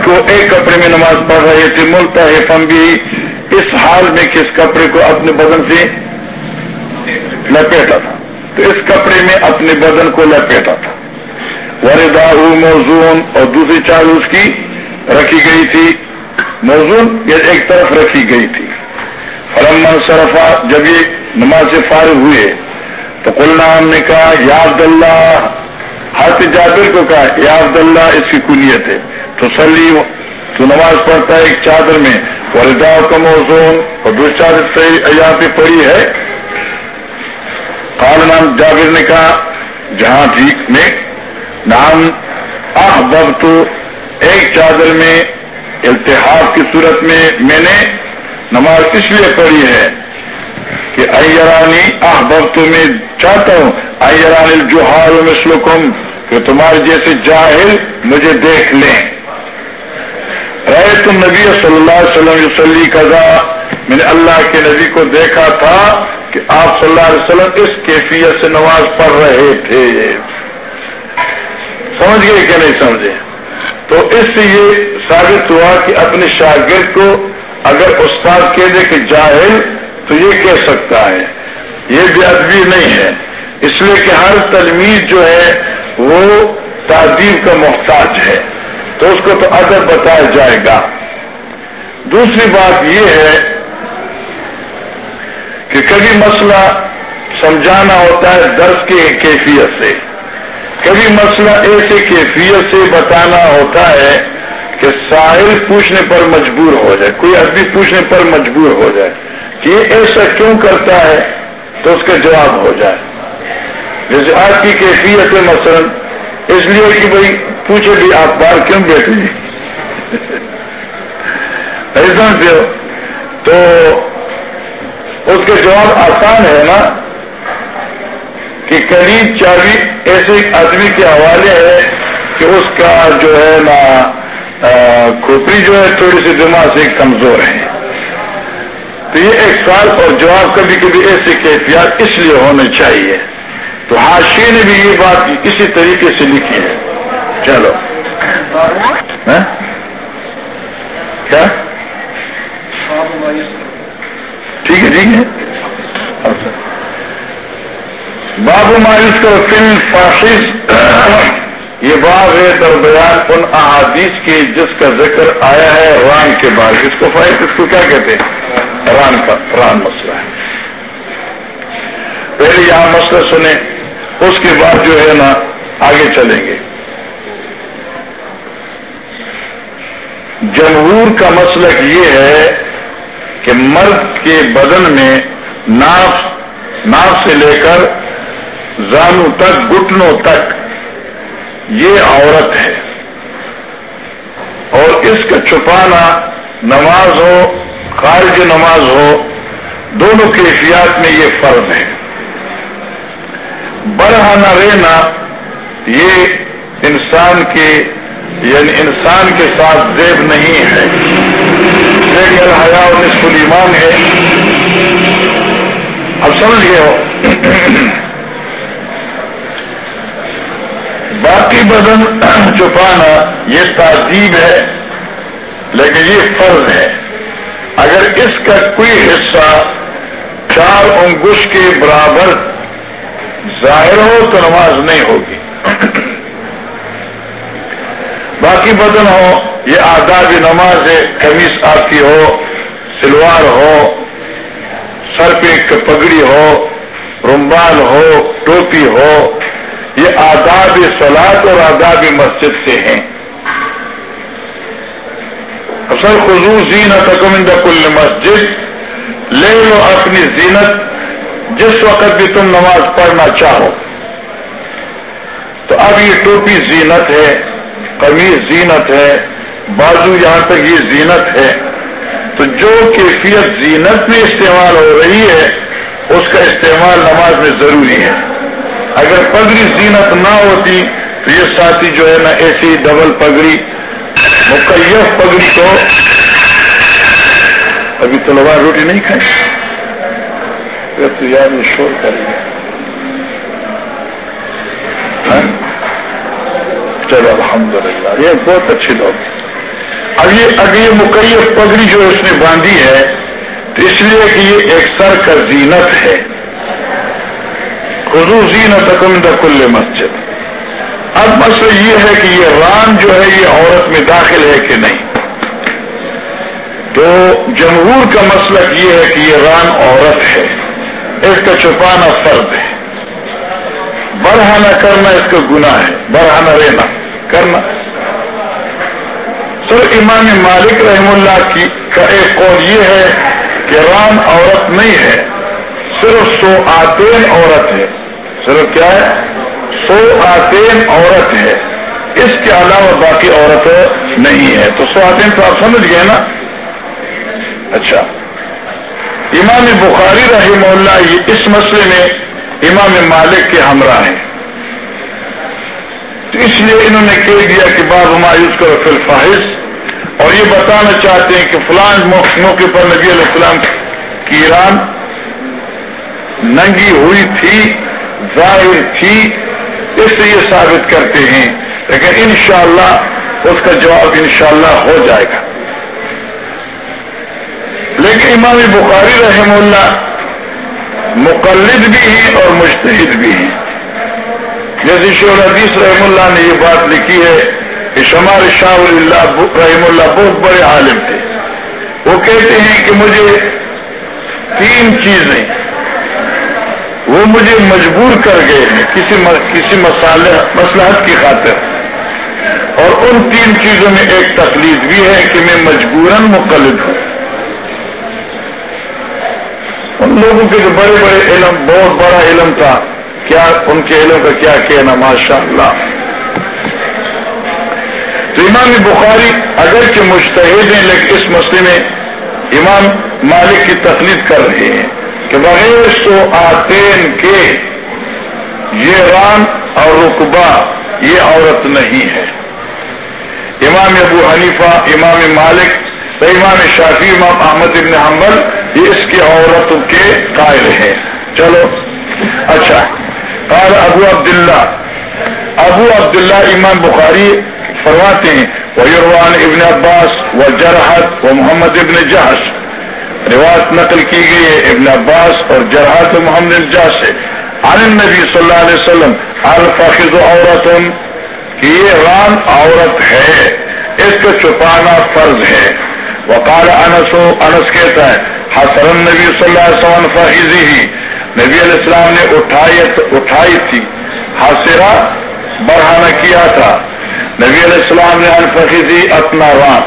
Speaker 1: تو ایک کپڑے میں نماز پڑھ رہے تھے ملتا ہے بھی۔ اس حال میں کس کپڑے کو اپنے بدن سے لپیٹا تھا۔ تو اس کپڑے میں اپنے بدن کو لپیٹا تھا۔ وردا موزون اور دوسری چال اس کی رکھی گئی تھی۔ موزون یہ ایک طرف رکھی گئی تھی۔ فرم صرفا جب یہ نماز سے فارغ ہوئے تو کل نام نے کہا یاد اللہ ہاتھ جابر کو کہا یاد اللہ اس کی کلیت ہے۔ تو سلی تو نماز پڑھتا ہے ایک چادر میں۔ وردا کا موزون اور دوسری چادر صحیح یہاں پہ پڑی ہے۔ قال نام جابر نے کہا، جہاں ٹھیک میں نام آ تو ایک چادر میں التحاب کی صورت میں میں نے نماز اس لیے پڑھی ہے کہ ایرانی آہ میں چاہتا ہوں۔ ایرانی جوہار مسلکم کہ تمہارے جیسے جاہل مجھے دیکھ لیں۔ رہے تم نبی صلی اللہ علیہ وسلم وسلی قضا میں نے اللہ کے نبی کو دیکھا تھا کہ آپ صلی اللہ علیہ وسلم اس کیفیت سے نماز پڑھ رہے تھے۔ سمجھ گئے کہ نہیں سمجھے؟ تو اس سے یہ ثابت ہوا کہ اپنے شاگرد کو اگر استاد کہہ دے کہ جاہل تو یہ کہہ سکتا ہے، یہ بھی ادبی نہیں ہے۔ اس لیے کہ ہر تلمیز جو ہے وہ تعدیب کا محتاج ہے۔ تو اس کو تو ادب بتایا جائے گا۔ دوسری بات یہ ہے کہ کبھی مسئلہ سمجھانا ہوتا ہے درس کی کیفیت سے۔ کبھی مسئلہ ایسے کیفیت سے بتانا ہوتا ہے کہ ساحل پوچھنے پر مجبور ہو جائے، کوئی ادبی پوچھنے پر مجبور ہو جائے کہ یہ ایسا کیوں کرتا ہے تو اس کا جواب ہو جائے۔ جیسے آج کی کیفیت ہے مثلا، اس لیے کہ بھائی پوچھے بھی آپ بار کیوں بیٹھے ایسا تو اس کے جواب آسان ہے نا؟ کہ قریب چابی ایسے آدمی کے حوالے ہے کہ اس کا جو ہے نا کھوپڑی جو ہے تھوڑی سی دماغ سے کمزور ہے۔ تو یہ ایک سال اور جواب کبھی کبھی ایسے کیفیات اس لیے ہونے چاہیے۔ تو حاشی نے بھی یہ بات اسی طریقے سے لکھی ہے۔ چلو۔ ہاں؟ کیا؟ ٹھیک ہے ٹھیک ہے۔ باب مایوس کا فل فاشز یہ باب ہے در بیان ان احادیث کی جس کا ذکر آیا ہے ران کے بعد۔ اس کو فائد، اس کو کیا کہتے ہیں؟ ران کا، ران مسئلہ ہے۔ پہلے یہاں مسئلہ سنیں۔ اس کے بعد جو ہے نا، آگے چلیں گے۔ جمہور کا مسلک یہ ہے کہ مرد کے بدن میں ناف ناف سے لے کر زانو تک گٹنوں تک، یہ عورت ہے۔ اور اس کا چھپانا نماز ہو، خارج نماز ہو، دونوں کیفیات میں یہ فرض ہے۔ برہانہ رہنا یہ انسان کے یعنی انسان کے ساتھ زیب نہیں ہے۔ لیکن حیا نصف ایمان ہے۔ اب سمجھ گئے ہو باقی بدن چھپانا یہ تعدیب ہے، لیکن یہ فرض ہے۔ اگر اس کا کوئی حصہ چار انگوش کے برابر ظاہر ہو تو نماز نہیں ہوگی۔ باقی بدن ہو، یہ آداب نماز ہے کمیز آپ کی ہو، سلوار ہو، سر پہ پگڑی ہو رمبال ہو، ٹوپی ہو یہ آداب سلاد اور آداب مسجد سے ہیں۔ اصل خزو زینت حکمند کل مسجد، لے لو اپنی زینت جس وقت بھی تم نماز پڑھنا چاہو۔ تو اب یہ ٹوپی زینت ہے قمیض زینت ہے، بازو یہاں تک یہ زینت ہے۔ تو جو کیفیت زینت میں استعمال ہو رہی ہے، اس کا استعمال نماز میں ضروری ہے۔ اگر پگڑی زینت نہ ہوتی تو یہ ساتھی جو ہے نا ایسی ڈبل پگڑی، مکیف پگڑی تو ابھی طلبا روٹی نہیں کھائیں تو یاد شور کر ہاں؟ چلو الحمد للہ یہ بہت اچھی لوگ۔ اب یہ اب یہ مکیف پگڑی جو اس نے باندھی ہے، تو اس لیے کہ یہ ایک سر کا زینت ہے۔ خزو زینت اکمد کل مسجد۔ اب مسئلہ یہ ہے کہ یہ ران جو ہے یہ عورت میں داخل ہے کہ نہیں۔ تو جمہور کا مسئلہ یہ ہے کہ یہ ران عورت ہے۔ اس کا چھپانا فرد ہے۔ برہانہ کرنا اس کا گناہ ہے۔ برہانہ رہنا۔ کرنا۔ سر امام مالک رحم اللہ کی کا ایک قول یہ ہے کہ رام عورت نہیں ہے، صرف سو آتین عورت ہے۔ صرف کیا ہے؟ سو آتین عورت ہے۔ اس کے علاوہ باقی عورت نہیں ہے تو سو آتین تو آپ سمجھ گئے نا؟ اچھا۔ امام بخاری رحم اللہ یہ اس مسئلے میں امام مالک کے ہمراہ ہیں۔ تو اس لیے انہوں نے کہہ دیا کہ باب مایوس کرو فی الفاحش۔ اور یہ بتانا چاہتے ہیں کہ فلان موقع پر نبی علیہ السلام کی ایران ننگی ہوئی تھی۔ ظاہر تھی، اس سے یہ ثابت کرتے ہیں۔ لیکن انشاءاللہ اس کا جواب انشاءاللہ ہو جائے گا۔ لیکن امام بخاری رحم اللہ مقلد بھی ہیں اور مشتحد بھی ہیں۔ جیسے شیور حدیث رحم اللہ نے یہ بات لکھی ہے کہ شمار شاہ اللہ رحم اللہ بہت بڑے عالم تھے۔ وہ کہتے ہیں کہ مجھے تین چیزیں وہ مجھے مجبور کر گئے ہیں کسی کسی مسلحت کی خاطر۔ اور ان تین چیزوں میں ایک تکلیف بھی ہے کہ میں مجبوراً مقلد ہوں۔ ان لوگوں کے جو بڑے بڑے علم، بہت بڑا علم تھا، کیا ان کے علم کا کیا کہنا؟ ماشاء اللہ تو امام بخاری اگرچہ مشتحد ہیں، لیکن اس مسئلے میں امام مالک کی تکلیف کر رہے ہیں۔ کہ بغیر سو آتین کے یہ رام اور رقبہ یہ عورت نہیں ہے۔ امام ابو حنیفہ، امام مالک امام شافی امام احمد ابن حنبل یہ اس کی عورتوں کے قائل ہیں۔ چلو۔ اچھا۔ قال ابو عبداللہ۔ ابو عبداللہ امام بخاری فرماتے ہیں ویروان ابن عباس و جرحت و محمد ابن جہش روایت نقل کی گئی ہے ابن عباس اور جرحت محمد الجاس سے عن نبی صلی اللہ علیہ وسلم الفخذ عورت کہ یہ ران عورت ہے، اس کو چھپانا فرض ہے۔ وقال انس انس کہتا ہے، حسن نبی صلی اللہ علیہ وسلم فخذی ہی نبی علیہ السلام نے اٹھائی اٹھائی تھی۔ حاصرہ بڑھانا کیا تھا۔ نبی علیہ السلام نے الفخذی اپنا ران۔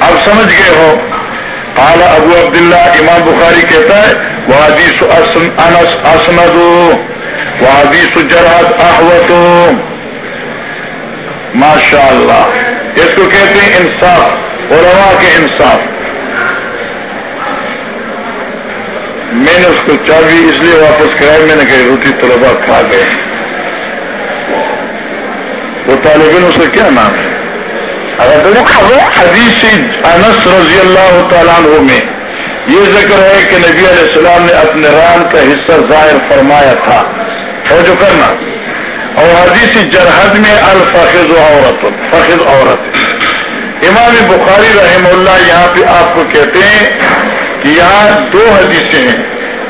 Speaker 1: اب سمجھ گئے ہو۔ قال ابو عبداللہ امام بخاری کہتا ہے وہ حدیث انس اسند وہ حدیث جرحت احوت ماشاء اللہ اس کو کہتے ہیں انصاف، علماء کے انصاف۔ میں نے اس کو چابی اس لیے واپس کرائی میں نے کہی روٹی طلبا کھا گئے۔ وہ طالب علم اس کا کیا نام ہے؟ اگر حدیث انس رضی اللہ تعالیٰ عنہ میں یہ ذکر ہے کہ نبی علیہ السلام نے اپنے ران کا حصہ ظاہر فرمایا تھا۔ جو کرنا۔ اور حدیث جرحد میں الفخذ عورت فخذ عورت۔ امام بخاری رحم اللہ یہاں پہ آپ کو کہتے ہیں کہ یہاں دو حدیثیں ہیں۔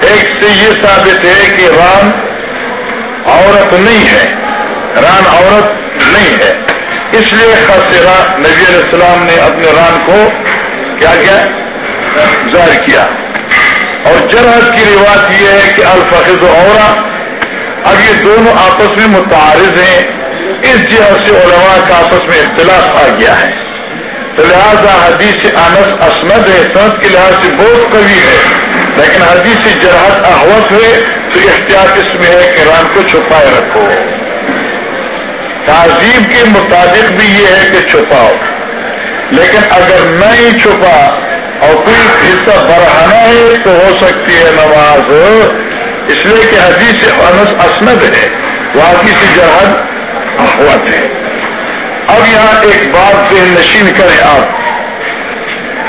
Speaker 1: ایک سے یہ ثابت ہے کہ ران عورت نہیں ہے۔ ران عورت نہیں ہے۔ اس لیے خاصرا نبی علیہ السلام نے اپنے ران کو کیا کیا؟ ظاہر کیا۔ اور جرحد کی روایت یہ ہے کہ الفخذ عورت اب یہ دونوں آپس میں متعارض ہیں۔ اس جہاز سے علماء کا آپس میں اختلاف آ گیا ہے۔ تو لہٰذا حدیث انس اسمد ہے، سند کے لحاظ سے بہت قوی ہے۔ لیکن حدیث جرحت احوت ہے، تو احتیاط اس میں ہے کہ رام کو چھپائے رکھو۔ تہذیب کے مطابق بھی یہ ہے کہ چھپاؤ۔ لیکن اگر نہیں چھپا اور کوئی حصہ بڑھانا ہے تو ہو سکتی ہے نماز۔ اس لیے کہ حدیث انس اسمد ہے وہ حدیث جہد احوت ہے۔ اب یہاں ایک بات سے نشین کریں آپ۔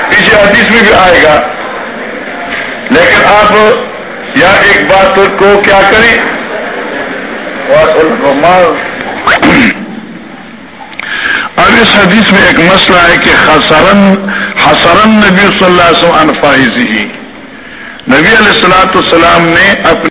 Speaker 1: پیچھے حدیث میں بھی آئے گا۔ لیکن آپ یہاں ایک بات کو کیا کریں؟ اب اس حدیث میں ایک مسئلہ ہے کہ حسرن حسرن نبی صلی اللہ علیہ وسلم انفاظی نبی علیہ السلاۃ السلام نے اپنے